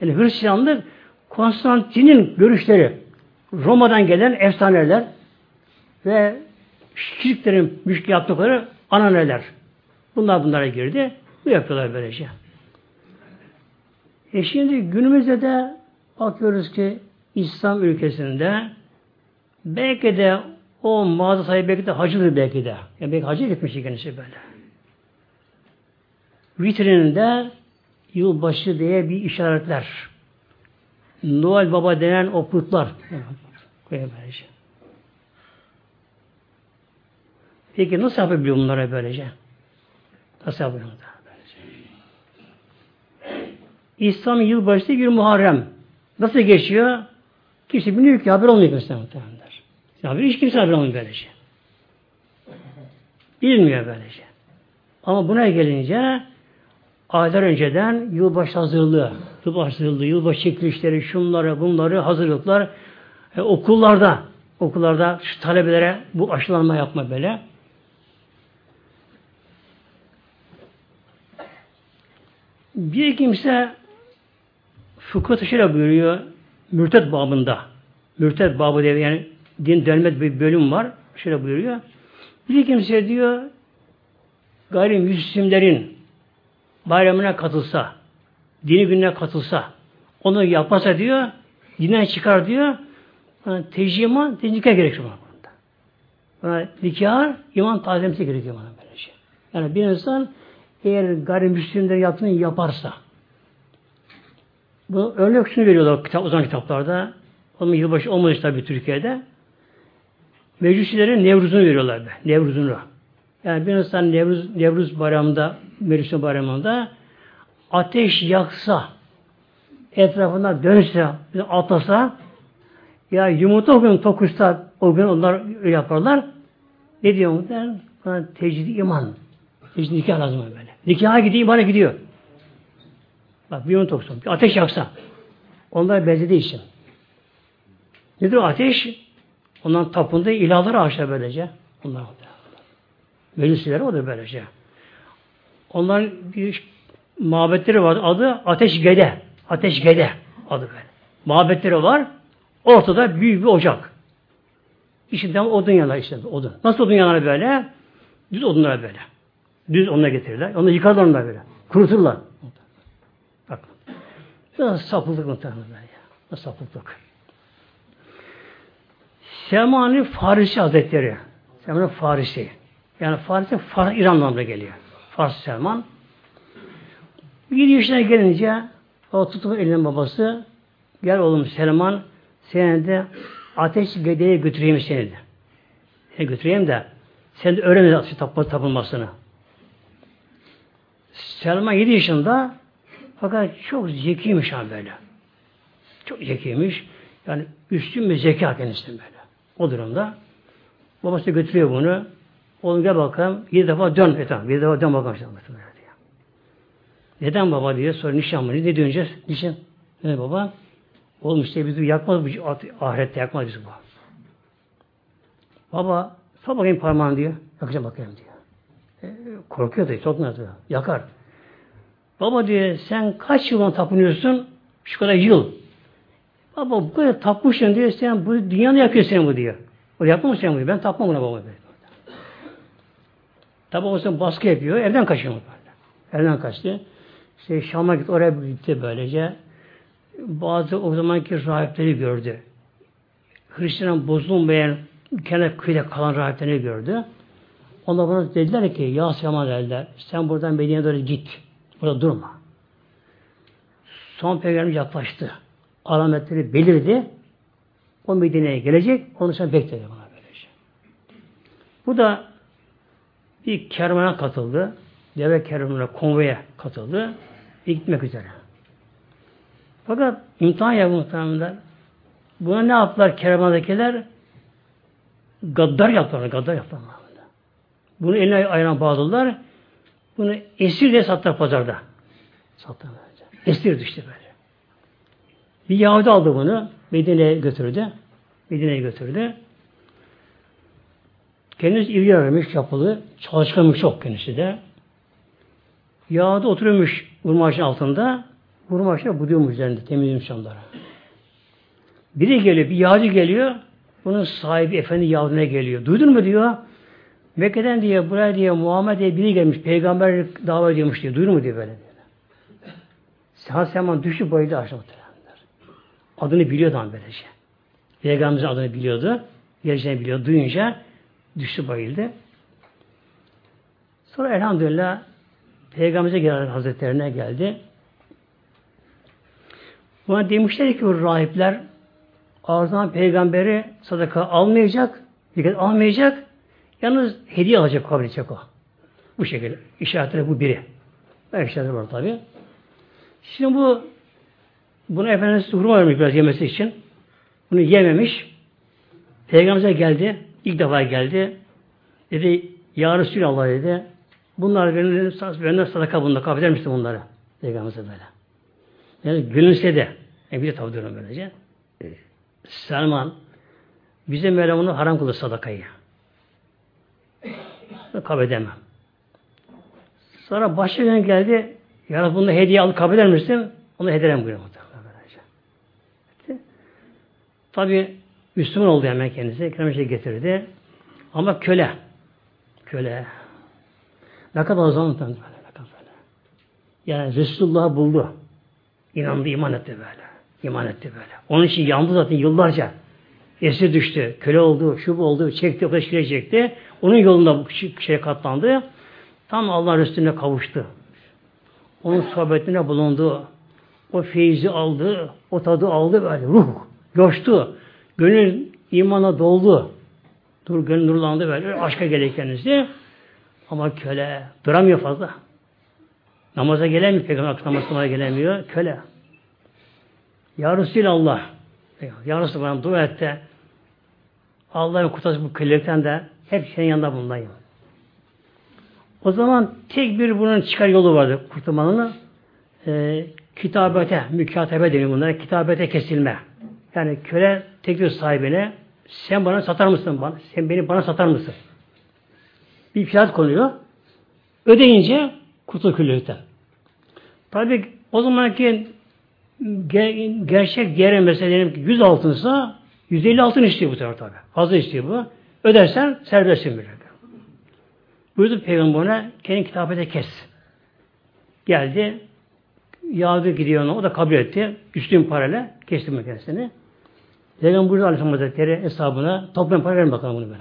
Yani Hristiyanlık Konstantin'in görüşleri, Roma'dan gelen efsaneler ve şirklerin müşkil yaptıkları ananeler. Bunlar bunlara girdi. Bu yapıyorlar böylece. E şimdi günümüzde de bakıyoruz ki İslam ülkesinde belki de o mağaza sahibi belki de hacıdır belki de. Yani belki hacı gitmiş kendisi böyle. Vitrininde yılbaşı diye bir işaretler. Noel Baba denen o putlar. Peki nasıl yapabiliyor bunlara böylece? Nasıl yapıyor bunlara böylece? İslam yılbaşı bir Muharrem. Nasıl geçiyor? Kimse bilmiyor ki haber olmuyor kimse muhtemelenler. Haber hiç kimse haber olmuyor böylece. Bilmiyor böylece. Ama buna gelince aylar önceden yılbaşı hazırlığı, yılbaşı hazırlığı, yılbaşı çekilişleri, şunları, bunları, hazırlıklar e, okullarda, okullarda şu talebelere bu aşılanma yapma böyle. Bir kimse fıkıh şöyle buyuruyor mürted babında. Mürted babı diye yani din dönmet bir bölüm var. Şöyle buyuruyor. Bir kimse diyor gayrimüslimlerin bayramına katılsa, dini gününe katılsa, onu yapmasa diyor, dinden çıkar diyor, yani tecrüman, nikah gerekiyor buna. Buna nikah, iman tazemsi gerekiyor bana böyle şey. Yani bir insan eğer gayrimüslimler yaptığını yaparsa, bu örnek şunu veriyorlar kitap, uzun kitaplarda. Onun yılbaşı olmadı tabii Türkiye'de. Meclisilerin Nevruz'unu veriyorlar be. Nevruz'unu. Yani bir insan Nevruz, Nevruz bayramında, Meclis bayramında ateş yaksa, etrafında dönse, atlasa, ya yumurta o gün tokuşsa, o gün onlar yaparlar. Ne diyor muhtemelen? Tecrid iman. Tecrid nikah lazım böyle. Nikaha gidiyor, imana gidiyor. Bak bir toksun. Bir ateş yaksa. Onlar benzediği için. Nedir o ateş? Ondan tapındığı ilahları aşağı böylece. Onlar Meclisleri o da böylece. Onların bir mabetleri var. Adı Ateş Gede. Ateş Gede adı böyle. Mabetleri var. Ortada büyük bir ocak. İçinden odun yanar işte odun. Nasıl odun yanar böyle? Düz odunlar böyle. Düz onunla getirirler. Onu yıkarlar onlar böyle. Kuruturlar. Biraz sapıklık muhtemelen ya. Nasıl sapıklık. Selman-ı Farisi Hazretleri. Selman-ı Farisi. Yani Farisi, Fars, İran anlamına geliyor. Fars Selman. 7 yaşına gelince o tutup elinden babası gel oğlum Selman seni de ateş gedeye götüreyim seni de. Seni götüreyim de sen de öğren tapılmasını. Selman 7 yaşında fakat çok zekiymiş ha böyle. Çok zekiymiş. Yani üstün bir zeka kendisinin böyle. O durumda babası götürüyor bunu. Oğlum gel bakalım. Bir defa dön. E tamam. Bir defa dön bakalım. Neden baba diye sonra nişan mı? Ne döneceğiz? Nişan. Ne baba? Oğlum işte bizi yakmaz bu ahirette yakmaz bizi bu. Baba sor bakayım parmağını diyor. Yakacağım bakayım diyor. E, korkuyor da diyor. Yakar. Baba diyor sen kaç yıldan tapınıyorsun? Şu kadar yıl. Baba bu kadar tapmışsın diyor. Sen bu dünyanı yapıyorsun sen bu diyor. O yapma sen bu diyor. Ben tapmam buna baba. Tabi o zaman baskı yapıyor. Evden kaçıyor. Evden kaçtı. İşte Şam'a gitti. Oraya gitti böylece. Bazı o zamanki rahipleri gördü. Hristiyan bozulmayan kenar köyde kalan rahiplerini gördü. Onlar bana dediler ki ya Selman dediler sen buradan Medine'ye doğru git. Burada durma. Son peygamber yaklaştı. Alametleri belirdi. O Medine'ye gelecek. Onu sen bekledi bana böylece. Bu da bir kervana katıldı. Deve kervanına, konvoya katıldı. Gitmek üzere. Fakat imtihan yapı muhtemelenler. Buna ne yaptılar kervandakiler? Gaddar yaptılar, gaddar yaptılar. Bunu eline ayağına bağladılar. Bunu esir diye sattılar pazarda. Sattılar. Esir düştü böyle. Bir Yahudi aldı bunu. Medine'ye götürdü. Medine'ye götürdü. Kendisi ilgi vermiş, yapılı. Çalışkanmış çok kendisi de. Yağda oturuyormuş vurmaçın altında. Vurmaçlar buduyormuş üzerinde temizlemiş onları. Biri geliyor, bir yağcı geliyor. Bunun sahibi efendi Yahudi'ne geliyor. Duydun mu diyor. Mekke'den diye buraya diye Muhammed diye biri gelmiş. Peygamber dava ediyormuş diyor. Duydun mu diyor böyle. Hazreti Selman düştü bayıldı aşağı Adını biliyordu ama böylece. Peygamberimizin adını biliyordu. Geleceğini biliyordu. Duyunca düştü bayıldı. Sonra elhamdülillah Peygamberimize geldi Hazretlerine geldi. Buna demişler ki bu rahipler ağzından peygamberi sadaka almayacak, dikkat almayacak, yalnız hediye alacak, kabul edecek o. Bu şekilde. İşaretleri bu biri. Ben işaretleri var tabi. Şimdi bu bunu Efendimiz hurma vermiş biraz yemesi için. Bunu yememiş. Peygamberimize geldi. İlk defa geldi. Dedi Ya Resulallah dedi. Bunlar benim, benden sadaka bunda kabul eder misin bunları? Peygamberimize böyle. Yani gülümsedi. E bir de tabi durum böylece. Selman bize Mevlam onu haram kılır sadakayı. Kabul edemem. Sonra başka gün geldi. Ya bunu hediye alıp kabul eder misin? Onu hediye buyuruyor. Tabi Müslüman oldu hemen kendisi. Kendisi getirdi. Ama köle. Köle. Ne kadar zaman tanıdı böyle. Ne kadar böyle. Yani Resulullah'ı buldu. İnandı, iman etti böyle. İman etti böyle. Onun için yandı zaten yıllarca. Esir düştü, köle oldu, şu oldu, çekti, o kadar çekti. Onun yolunda bu şey katlandı. Tam Allah Resulüne kavuştu. Onun sohbetine bulundu. O feyzi aldı, o tadı aldı böyle. Ruh coştu. Gönül imana doldu. Dur gönül nurlandı böyle. Aşka gerek kendisi. Ama köle duramıyor fazla. Namaza gelemiyor. Peygamber namazına gelemiyor. Köle. Ya Resulallah. Ya Resulallah dua et de Allah'ın kurtarıcı bu kölelikten de hep senin yanında bulunayım. O zaman tek bir bunun çıkar yolu vardı kurtulmanın. E, kitabete, mükatebe deniyor bunlara. Kitabete kesilme. Yani köle teklif sahibine sen bana satar mısın? Bana? Sen beni bana satar mısın? Bir fiyat konuyor. Ödeyince kurtul kölelikten. Tabi o zamanki ger gerçek değeri mesela diyelim ki 100 altınsa 150 altın istiyor bu sefer tabi. Fazla istiyor bu. Ödersen serbestsin böyle. Buyurdu Peygamber'e kendi kitabete kes. Geldi. Yağdı gidiyor ona. O da kabul etti. Üstün parayla kestim kendisini. Peygamber buyurdu Aleyhisselam Hazretleri hesabına toplam para verin bakalım bunu böyle.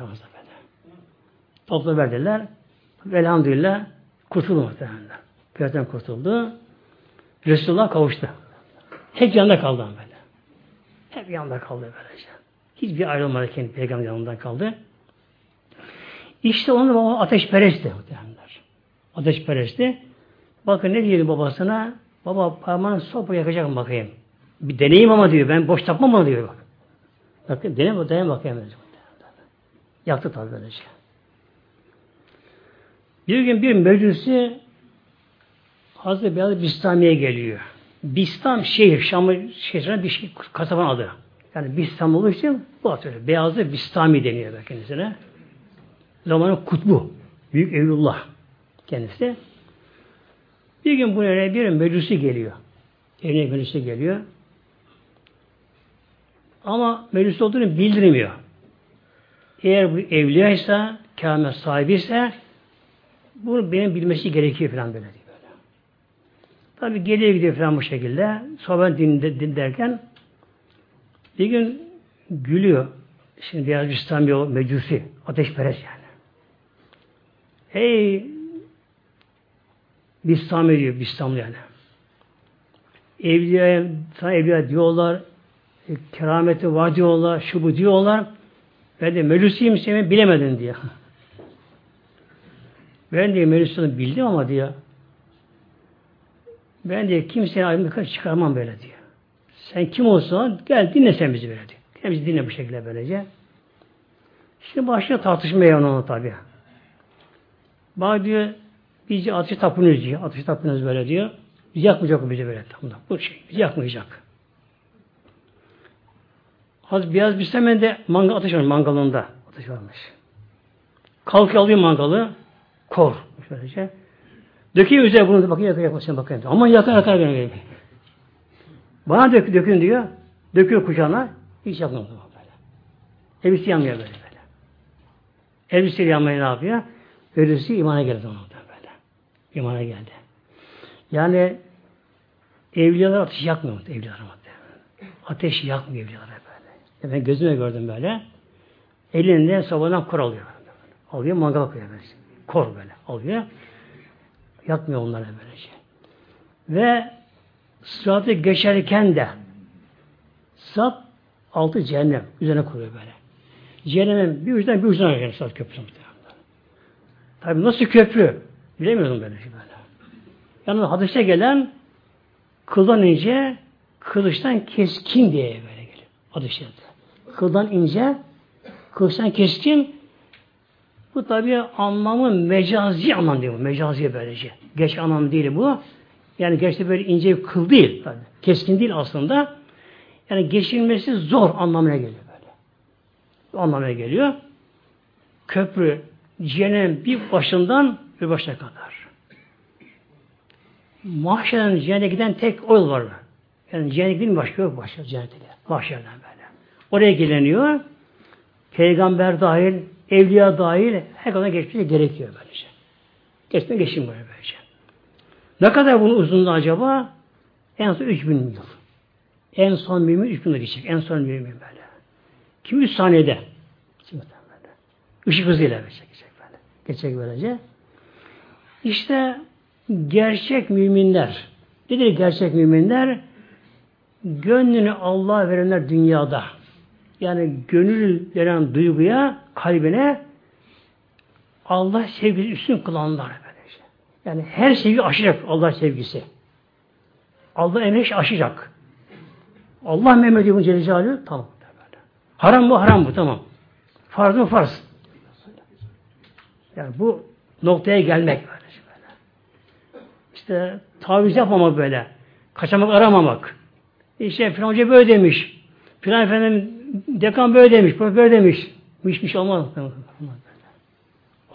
Topla verdiler. Velhamdülillah kurtuldu muhtemelen. Peygamber'den kurtuldu. Resulullah kavuştu. Hep yanında kaldı böyle. Hep yanında kaldı böylece. Hiçbir ayrılmadı kendi peygamber yanından kaldı. İşte onun baba ateşperestti. Ateşperestti. Bakın ne diyor babasına? Baba parmağını sopa yakacak bakayım. Bir deneyim ama diyor. Ben boş tapmam ama diyor bak. Bakın deneyim, deneyim bakayım. Yaktı tabi böylece. Bir gün bir meclisi Hazreti Beyazıt Bistami'ye geliyor. Bistam şehir, Şam'ın şehrine bir şey, kasabanın adı. Yani Bistam olduğu için bu atölye. Beyazı Bistami deniyor kendisine. Zamanın kutbu. Büyük Evlullah kendisi. Bir gün buraya bir meclisi geliyor. Evine meclisi geliyor. Ama meclis olduğunu bildirmiyor. Eğer bu evliyaysa, kâmet sahibi ise bunu benim bilmesi gerekiyor falan böyle diyor. Tabi geliyor gidiyor falan bu şekilde. Sohbet din, din derken bir gün gülüyor. Şimdi biraz İslam o mecusi. Ateşperest yani. Hey Bistam diyor. Bistam yani. Evliya, sana evliya diyorlar. E, kerameti var diyorlar. Şu bu diyorlar. Ben de meclisiyim seni bilemedin diye. Ben diye meclisini bildim ama diyor. Ben diye kimseye ayrımda çıkarmam böyle diyor. Sen kim olsan gel dinle sen bizi böyle. Gel bizi dinle bu şekilde böylece. Şimdi başlıyor tartışmaya onu tabi. Bana diyor biz ateşi tapınıyoruz diyor. Ateşi tapınıyoruz böyle diyor. Biz yakmayacak bizi böyle? Tamam. Bu şey. Bizi yakmayacak. Az biraz bir hemen de mangal ateş var mangalında. Ateş varmış. Kalkıyor alıyor mangalı. Kor. Şöylece. Döküyor üzerine bunu. Bakın yakın yaklaşın bakın. Ama yakın yakar benim. Bana dök, dökün diyor. Döküyor kucağına. Hiç yapmıyor böyle. Elbise yanmıyor böyle böyle. Elbise yanmaya ne yapıyor? Öylesi imana geldi ona böyle. İmana geldi. Yani evliyalar ateş yakmıyor evliyalar Ateş yakmıyor evliyalar böyle. Ben gözüme gördüm böyle. Elinde sobadan kor alıyor. Alıyor mangal koyuyor böyle. Kor böyle alıyor. Yakmıyor onlara böylece. Ve sıratı geçerken de sırat altı cehennem üzerine kuruyor böyle. Cehennemin bir ucundan bir ucuna yani sırat köprüsü. Tabi nasıl köprü? Bilemiyorum böyle şey böyle. Yani hadise gelen kıldan ince, kılıçtan keskin diye böyle geliyor. Hadise. Kıldan ince, kılıçtan keskin bu tabi anlamı mecazi anlam diyor. Mecazi böylece. Geç anlam değil bu. Yani gerçekten böyle ince bir kıl değil. Tabii. Keskin değil aslında. Yani geçilmesi zor anlamına geliyor böyle. Bu anlamına geliyor. Köprü, cehennem bir başından bir başına kadar. Mahşerden cehenneme giden tek o yol var. Yani cehenneme gidin başka yok başka cehennete Mahşerden böyle. Oraya geleniyor. Peygamber dahil, evliya dahil her kadar geçmesi gerekiyor böylece. Geçme geçin böyle. Ne kadar bunun uzunluğu acaba? En son 3000 yıl. En son mümin 3000 yıl geçecek. En son mümin böyle. Kim 3 saniyede? Işık hızıyla geçecek. Böyle. Geçecek böylece. İşte gerçek müminler. Nedir gerçek müminler? Gönlünü Allah'a verenler dünyada. Yani gönül veren duyguya, kalbine Allah sevgisi üstün kılanlar. Yani her sevgi aşacak Allah sevgisi. Allah emri aşacak. Allah Mehmet'i bu Celle tamam. Haram mı haram bu tamam. Farz mı farz. Yani bu noktaya gelmek böyle. İşte taviz yapmamak böyle. Kaçamak aramamak. İşte filan hoca böyle demiş. Filan efendim dekan böyle demiş. Böyle demiş. Mişmiş olmaz.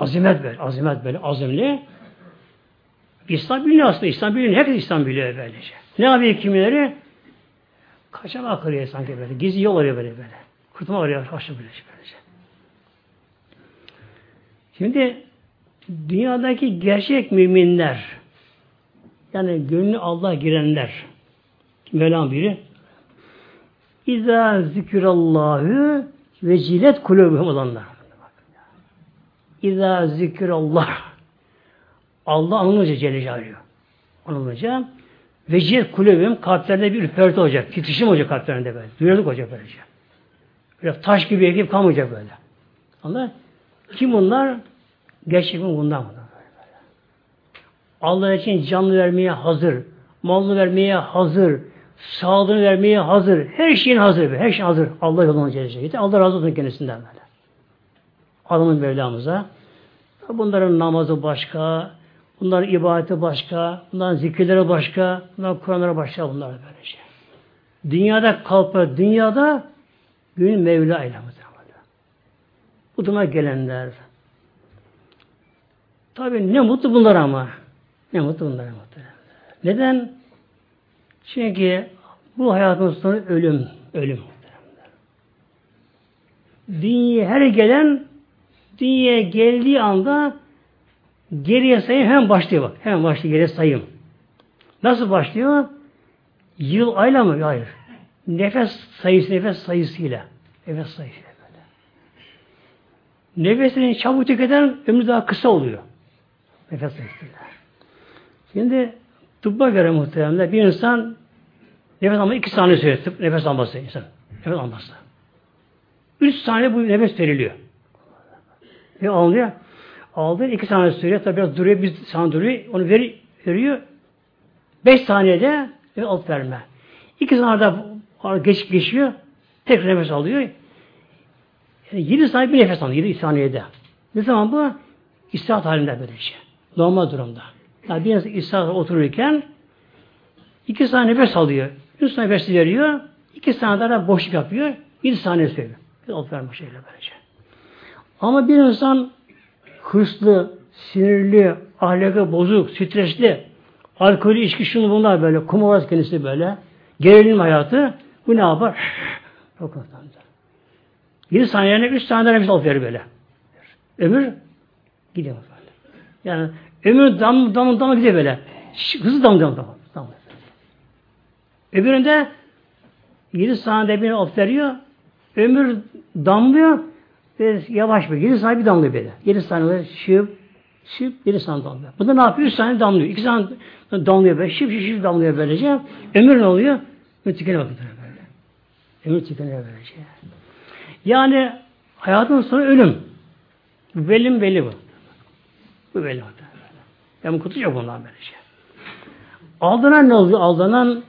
Azimet böyle. Azimet böyle. Azimli. İslam biliyor aslında. İslam biliyor. Herkes İslam biliyor böylece. Ne yapıyor kimileri? Kaçamak arıyor sanki böyle. Gizli yol arıyor böyle böyle. Kurtulma arıyor. Başlıyor böylece. böylece. Şimdi dünyadaki gerçek müminler yani gönlü Allah girenler Mevlam biri İza zikirallahu ve cilet kulübühüm olanlar. İza zikirallah Allah anılınca Celle Celaluhu. Anılınca ve cilet kulübühüm kalplerinde bir ürperti olacak. Titişim olacak kalplerinde böyle. Duyarlılık olacak böylece. Böyle taş gibi ekip kalmayacak böyle. Anladın Kim bunlar? Gerçekten bundan bunlar. Allah için canlı vermeye hazır, malını vermeye hazır, sağlığını vermeye hazır, her şeyin hazır, her şey hazır. Allah yoluna gelecek. Allah razı olsun kendisinden böyle. Adamın Mevlamıza. Bunların namazı başka, bunların ibadeti başka, bunların zikirleri başka, bunların Kur'anları başka bunlar böylece. Dünyada kalpa, dünyada gün Mevla ile Bu duruma gelenler. Tabi ne mutlu bunlar ama. Ne mutlu bunlara muhtemelen. Neden? Çünkü bu hayatın sonu ölüm. Ölüm. Dünyaya her gelen dünyaya geldiği anda geriye sayım hemen başlıyor bak. Hemen başlıyor geriye sayım. Nasıl başlıyor? Yıl ayla mı? Hayır. Nefes sayısı, nefes sayısıyla. Nefes sayısıyla böyle. Nefesini çabuk tüketen ömrü daha kısa oluyor. Nefes sayısıyla. Şimdi tıbba göre muhtemelen bir insan nefes almayı iki saniye sürüyor. Tıp nefes alması insan. Nefes alması. Üç saniye bu nefes veriliyor. Ve alınıyor. Aldığı iki saniye sürüyor. Tabi biraz duruyor, bir saniye duruyor. Onu veri, veriyor. Beş saniyede ve alt verme. İki saniyede geç, geçiyor. Tekrar nefes alıyor. Yani yedi saniye bir nefes alıyor. Yedi saniyede. Ne zaman bu? İstirahat halinde böyle şey. Normal durumda. Yani bir insan İsa'da otururken iki saniye nefes alıyor. Üç saniye nefes veriyor. İki saniye daha boşluk yapıyor. Bir saniye söylüyor. Bir ot vermiş şeyle böylece. Ama bir insan hırslı, sinirli, ahlakı bozuk, stresli, alkolü, içki, şunu bunlar böyle, kumavaz kendisi böyle, gerilim hayatı, bu ne yapar? Yok Yedi saniyene üç saniyede nefes alıp verir böyle. Ömür gidiyor. Yani Ömür dam dam dam gidiyor böyle. Hızlı dam dam dam. dam. Öbüründe 7 saniyede bir of veriyor. Ömür damlıyor. Ve yavaş bir 7 saniye bir damlıyor böyle. 7 saniye şıp şıp 7 saniye damlıyor. Bunda ne yapıyor? 3 saniye damlıyor. 2 saniye damlıyor böyle. Şıp şıp şıp damlıyor böylece. Ömür ne oluyor? Ömür tükeniyor böyle. Ömür tükeniyor böylece. Yani hayatın sonu ölüm. Velim belli bu. Bu belli. Yani kurtulacak bundan böylece. Aldanan ne oluyor? Aldanan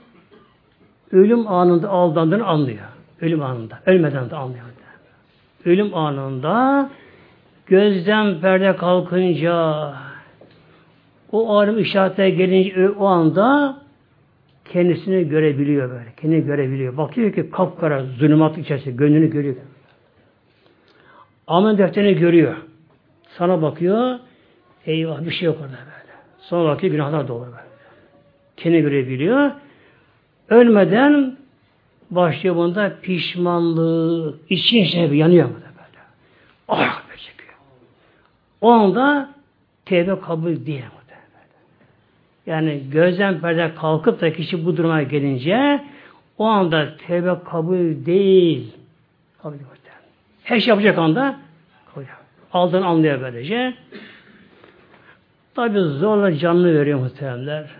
ölüm anında aldandığını anlıyor. Ölüm anında. Ölmeden de anlıyor. Ölüm anında gözden perde kalkınca o arım işarete gelince o anda kendisini görebiliyor böyle. Kendini görebiliyor. Bakıyor ki kapkara zulümat içerisinde gönlünü görüyor. Amel defterini görüyor. Sana bakıyor. Eyvah bir şey yok orada böyle. Sonra vakit günahlar dolu böyle. Kendi görebiliyor. Ölmeden başlıyor bunda pişmanlığı, için şey yanıyor burada böyle. Ah böyle çekiyor. O anda tevbe kabul değil. Yani gözden perde kalkıp da kişi bu duruma gelince o anda tevbe kabul değil. Kabul değil. Her şey yapacak anda kabul Aldığını anlıyor böylece. Tabi zorla canlı veriyor muhteremler.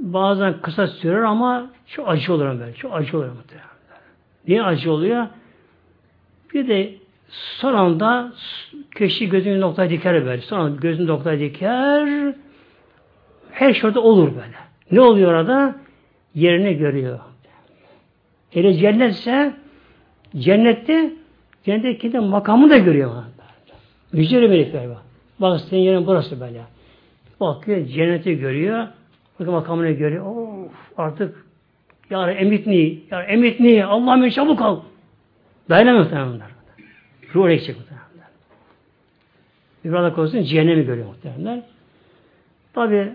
Bazen kısa sürer ama çok acı olur böyle. Çok acı olur muhteremler. Niye acı oluyor? Bir de son anda kişi gözünü noktaya diker böyle. Son anda gözünü noktaya diker. Her şey orada olur böyle. Ne oluyor orada? Yerini görüyor. Hele cennetse cennette cennetteki makamı da görüyor. Müjdeli melekler var. Bak senin yerin burası böyle. Bakıyor cenneti görüyor. Bakın makamını görüyor. Of artık ya emitni, ya emitni, Allah'ım çabuk al. Dayanamıyor muhtemelen Ruh ekecek muhtemelen. İbrahim korusun cehennemi görüyor muhtemelen. Tabi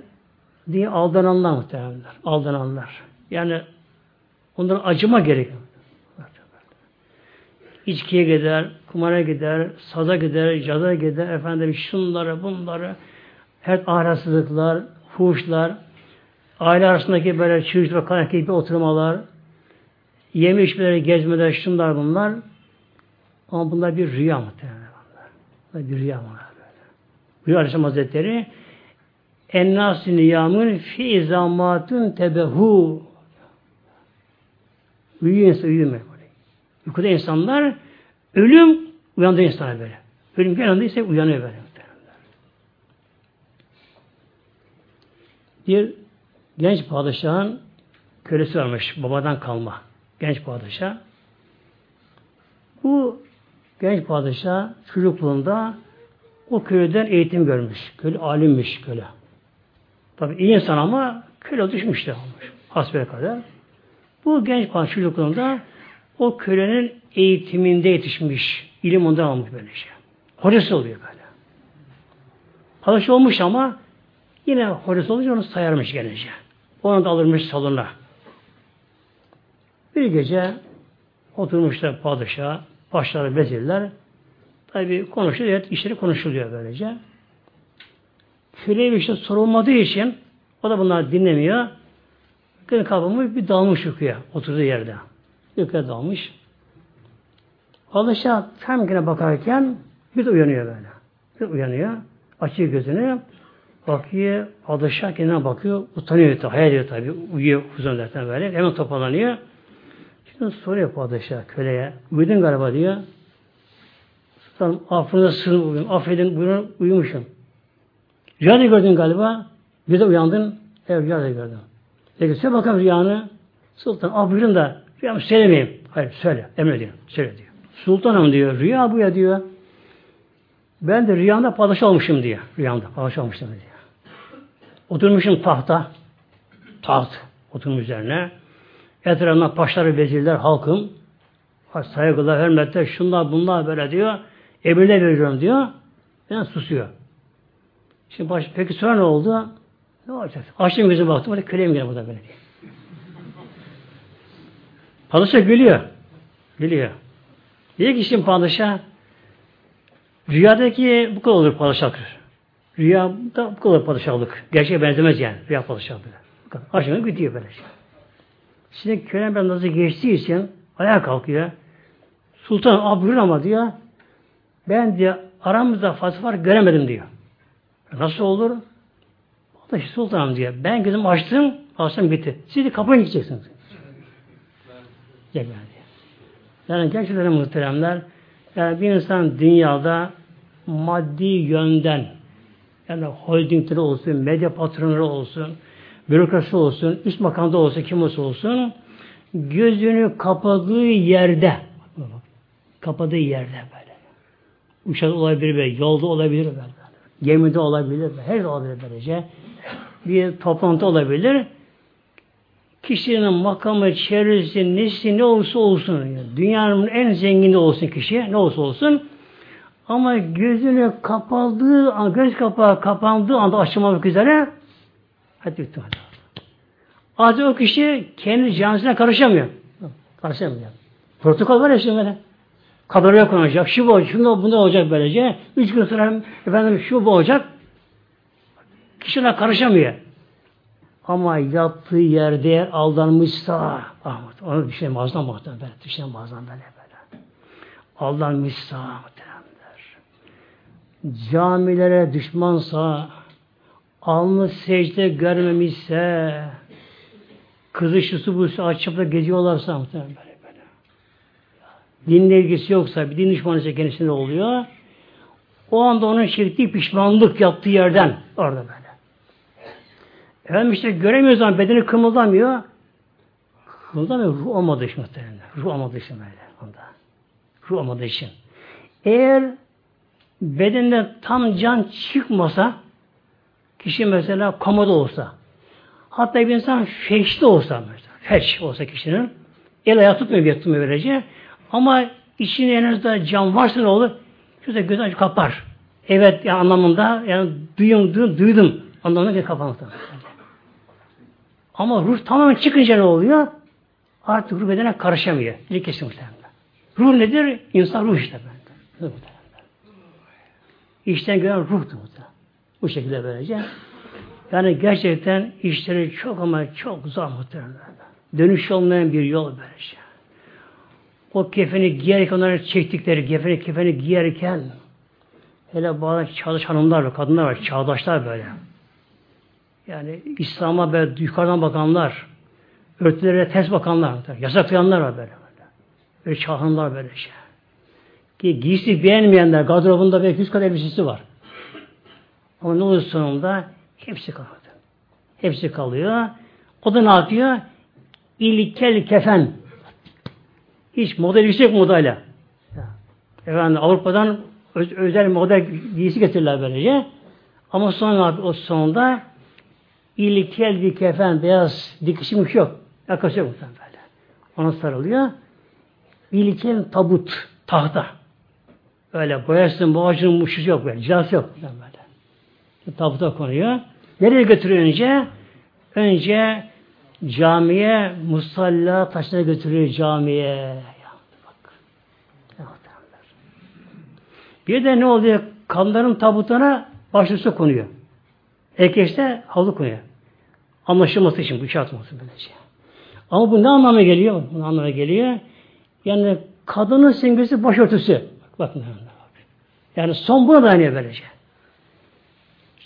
diye aldananlar muhtemelen. Aldananlar. Yani onlara acıma gerekiyor. içkiye gider, kumara gider, saza gider, caza gider, efendim şunları, bunları, her ahlaksızlıklar, fuhuşlar, aile arasındaki böyle çürücü ve kanak gibi oturmalar, yeme içmeleri, gezmeler, şunlar bunlar. Ama bunlar bir rüya muhtemelen. Bunlar bir rüya bunlar böyle. Rüya Aleyhisselam Hazretleri Ennâs niyamın fi izamatun tebehu Uyuyor insan, uyuyor böyle. Uykuda insanlar ölüm uyandı insana böyle. Ölüm gelendiyse uyanıyor böyle. Bir genç padişahın kölesi varmış. Babadan kalma. Genç padişah. Bu genç padişah çocukluğunda o köyden eğitim görmüş. Köle alimmiş köle. Tabi iyi insan ama köle düşmüş de olmuş. Hasbel kadar. Bu genç padişah çocukluğunda o kölenin eğitiminde yetişmiş. İlim ondan almış böyle şey. Hocası oluyor böyle. Padişah olmuş ama yine hocası olunca onu sayarmış gelince. Onu da alırmış salona. Bir gece oturmuşlar padişah, başları vezirler. Tabi konuşuyor, evet, işleri konuşuluyor böylece. Bir şey sorulmadığı için o da bunları dinlemiyor. Gene kalkmış bir dalmış uykuya oturduğu yerde. Uykuya dalmış. Padişah tam bakarken bir de uyanıyor böyle. Bir uyanıyor. Açıyor gözünü. Bakıyor. Padişah kendine bakıyor. Utanıyor tabi. Hayal ediyor tabi. Uyuyor huzur derken böyle. Hemen toparlanıyor. Şimdi soruyor padişah köleye. Uyudun galiba diyor. Sultanım affınıza sığın Affedin buyurun uyumuşum. Rüyada gördün galiba. Bir de uyandın. Evet rüyada gördüm. Peki söyle bakalım rüyanı. Sultan ah buyurun da rüyamı söylemeyeyim. Hayır söyle. Emrediyor. Söyle diyor. Sultanım diyor. Rüya bu ya diyor. Ben de rüyamda padişah olmuşum diyor. Rüyamda padişah olmuşum diyor. Oturmuşum tahta. Taht. Oturmuş üzerine. Etrafımda paşaları, vezirler, halkım. Saygılar, hürmetler, şunlar bunlar böyle diyor. Emirler veriyorum diyor. Ben susuyor. Şimdi baş, peki sonra ne oldu? Ne olacak? Açtım gözü baktım. Öyle köleyim gene burada böyle diye. Padişah gülüyor. Gülüyor. Diyor ki şimdi padişah rüyadaki bu kadar olur padişahlık. Rüyada bu kadar padişahlık. Gerçeğe benzemez yani. Rüya padişahlığı. Aşağı gidiyor böyle şey. Şimdi kölen ben nasıl geçtiği için ayağa kalkıyor. Sultan abdül ama diyor ben diyor aramızda fazla var göremedim diyor. Nasıl olur? Vallahi sultanım diyor. Ben gözümü açtım, açtım bitti. Siz de kapıya gideceksiniz. Gelmedi. Yani gerçekten muhteremler yani bir insan dünyada maddi yönden yani holdingleri olsun, medya patronları olsun, bürokrasi olsun, üst makamda olsa kim olsa olsun gözünü kapadığı yerde kapadığı yerde böyle. Uçakta olabilir böyle, yolda olabilir böyle. Gemide olabilir, her yerde olabilir böylece. Bir toplantı olabilir. Kişinin makamı, çevresi, nesli ne olursa olsun, yani dünyanın en zengini olsun kişi, ne olursa olsun, ama gözünü kapadığı an, göz kapağı kapandığı anda açılmak üzere hadi. Artık o kişi kendi cansına karışamıyor. Karışamıyor. Protokol var ya şimdi böyle. Kadroya konacak, şu bu, şunda bunda olacak böylece. Üç gün sonra efendim şu bu olacak. Kişiler karışamıyor. Ama yattığı yerde aldanmışsa Ahmet, onu düşünemez ağzından baktım böyle, düşünemez ağzından böyle böyle. Aldanmışsa. Camilere düşmansa, alnı secde görmemişse, kızı şusu busu açıp da geziyorlarsa muhtemelen böyle böyle. Dinle ilgisi yoksa, bir din düşmanı ise kendisinde oluyor. O anda onun çektiği pişmanlık yaptığı yerden orada böyle. Efendim işte göremiyoruz ama bedeni kımıldamıyor. Kımıldamıyor. Ruh olmadığı için muhtemelen. Ruh olmadığı için böyle. Onda. Ruh olmadığı için. Eğer bedende tam can çıkmasa kişi mesela komada olsa hatta bir insan feşli olsa mesela, feş olsa kişinin el ayağı tutmuyor bir tutmuyor böylece ama içinde en azından can varsa ne olur? Şurada gözü açıp kapar. Evet yani anlamında yani duyum, duydum, duydum anlamında bir kapanır. Ama ruh tamamen çıkınca ne oluyor? Artık ruh bedene karışamıyor. Bir kesin muhtemelen. Ruh nedir? İnsan ruh işte. Ruh İşten gelen ruhtur bu da. Bu şekilde böylece. Yani gerçekten işleri çok ama çok zor muhtemelen. Dönüş olmayan bir yol böylece. O kefeni giyerken onları çektikleri kefeni, kefeni giyerken hele bazı çağdaş hanımlar ve kadınlar var, çağdaşlar böyle. Yani İslam'a böyle yukarıdan bakanlar, örtülere ters bakanlar, yasaklayanlar var böyle. Böyle çağhanlar böyle şey. Ki giysi beğenmeyenler, gardırobunda belki yüz kadar elbisesi var. Ama ne olur sonunda hepsi kaldı. Hepsi kalıyor. O da ne yapıyor? İlkel kefen. Hiç model yüksek modayla. Efendim Avrupa'dan öz, özel model giysi getirirler böylece. Ama sonra o sonunda ilkel bir kefen, beyaz dikişim yok. Yakası yok böyle. Ona sarılıyor. İlkel tabut, tahta. Öyle boyarsın, boğacının muşusu yok böyle. Cilası yok. Böyle. Tabuta konuyor. Nereye götürüyor önce? Önce camiye, musalla taşına götürüyor camiye. Bak. Bir de ne oluyor? Kanların tabutuna başlısı konuyor. Erkeşte havlu konuyor. Anlaşılması için bu şart olması böylece. Ama bu ne anlama geliyor? Bu ne anlama geliyor? Yani kadının simgesi başörtüsü. Bak, bak, yani son buna dayanıyor böylece.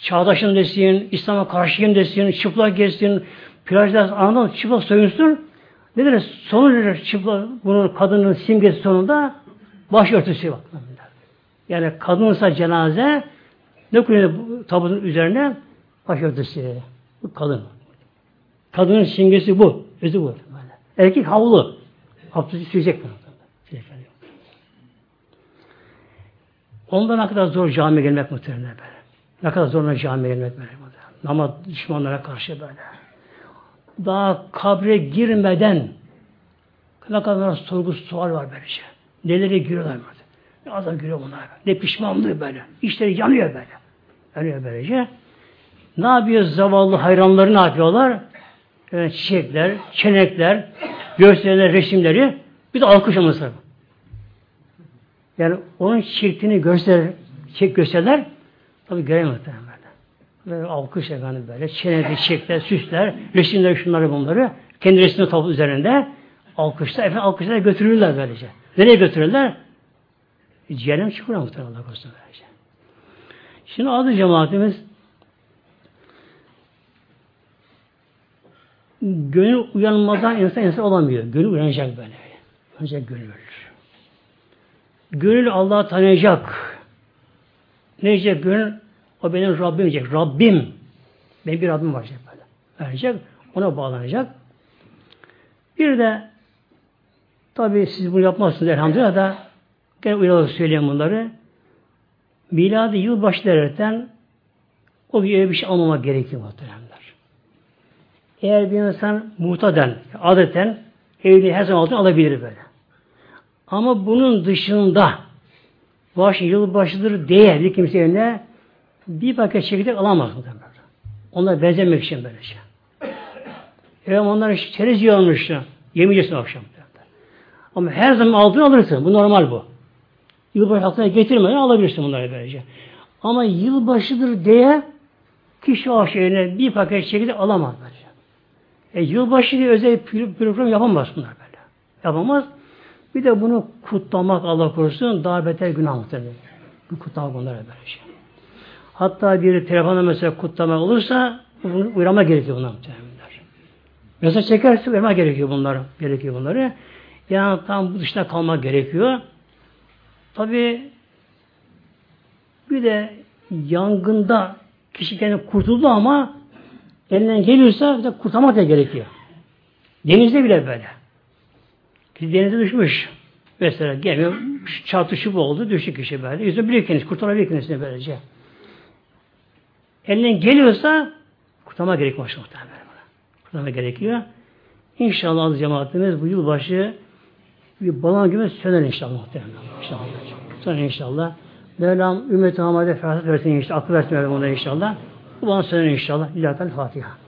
Çağdaşım desin, İslam'a karşıyım desin, çıplak gezsin, plajda anladın çıplak soyunsun. Ne der? Sonu çıplak, bunun kadının simgesi sonunda başörtüsü bak. Yani kadınsa cenaze ne koyuyor tabutun üzerine? Başörtüsü. Bu kadın. Kadının simgesi bu. Özü bu. Erkek havlu. Abdesti sürecek. Ondan ne kadar zor camiye gelmek muhtemelen böyle. Ne kadar zor camiye gelmek böyle. Namaz düşmanlara karşı böyle. Daha kabre girmeden ne kadar sorgu sual var böylece. Neleri giriyorlar böyle. Ne azar giriyor bunlar. Ne pişmanlığı böyle. İşleri yanıyor böyle. Yanıyor böylece. Ne yapıyor zavallı hayranları ne yapıyorlar? Evet, çiçekler, çenekler, gösteriler, resimleri bir de alkış anısı. Yani onun çektiğini göster, çek gösterler tabi göremez böyle. alkış efendim böyle. Çenekli çiçekler, süsler, resimler, şunları bunları kendi resmi tabu üzerinde alkışlar, efendim alkışlar götürürler böylece. Nereye götürürler? Cehennem çukuruna muhtemelen Allah korusun böylece. Şimdi adı cemaatimiz gönül uyanmadan insan insan olamıyor. Gönül uyanacak böyle. Ancak gönül. Gönül Allah'ı tanıyacak. Ne diyecek gönül? O benim Rabbim diyecek. Rabbim. Benim bir Rabbim var diyecek böyle. Verecek. Ona bağlanacak. Bir de tabi siz bunu yapmazsınız elhamdülillah da gene uyarı söyleyeyim bunları. Miladi yılbaşı derken o bir bir şey almamak gerekiyor muhteremler. Eğer bir insan muhtaden, adeten evli her zaman altın alabilir böyle. Ama bunun dışında baş yılbaşıdır diye bir kimse eline bir paket çekirdek alamaz. Onlar benzemek için böyle şey. Evet onlar çerez yiyormuş. Yemeyeceksin akşam. Ama her zaman altın alırsın. Bu normal bu. Yılbaşı aklına getirmeden alabilirsin bunları böylece. Ama yılbaşıdır diye kişi o şeyine bir paket çekirdek alamaz böylece. E, yılbaşı diye özel program yapamaz bunlar böyle. Yapamaz. Bir de bunu kutlamak Allah korusun daha beter günah muhtemelen. Bu kutlamak bunlara böyle şey. Hatta bir telefonda mesela kutlama olursa uyrama gerekiyor bunlar muhtemelen. Mesela çekerse uyrama gerekiyor bunlar. Gerekiyor bunları. Yani tam dışında kalmak gerekiyor. Tabi bir de yangında kişi kendi kurtuldu ama elinden geliyorsa bir de kurtarmak da gerekiyor. Denizde bile böyle. Denize düşmüş. Mesela gemi çarpışıp oldu, düştü kişi böyle. Yüzü bir kendisi, kurtarabilir kendisini böylece. Elinden geliyorsa kurtarma gerekiyor muhtemelen. Kurtarma gerekiyor. İnşallah az cemaatimiz bu yılbaşı bir balon gibi söner inşallah muhtemelen. İnşallah. Söner inşallah. Mevlam ümmet-i Muhammed'e ferhat versin inşallah. Akıl versin Mevlam ona inşallah. Bu bana söner inşallah. İlahi Fatiha.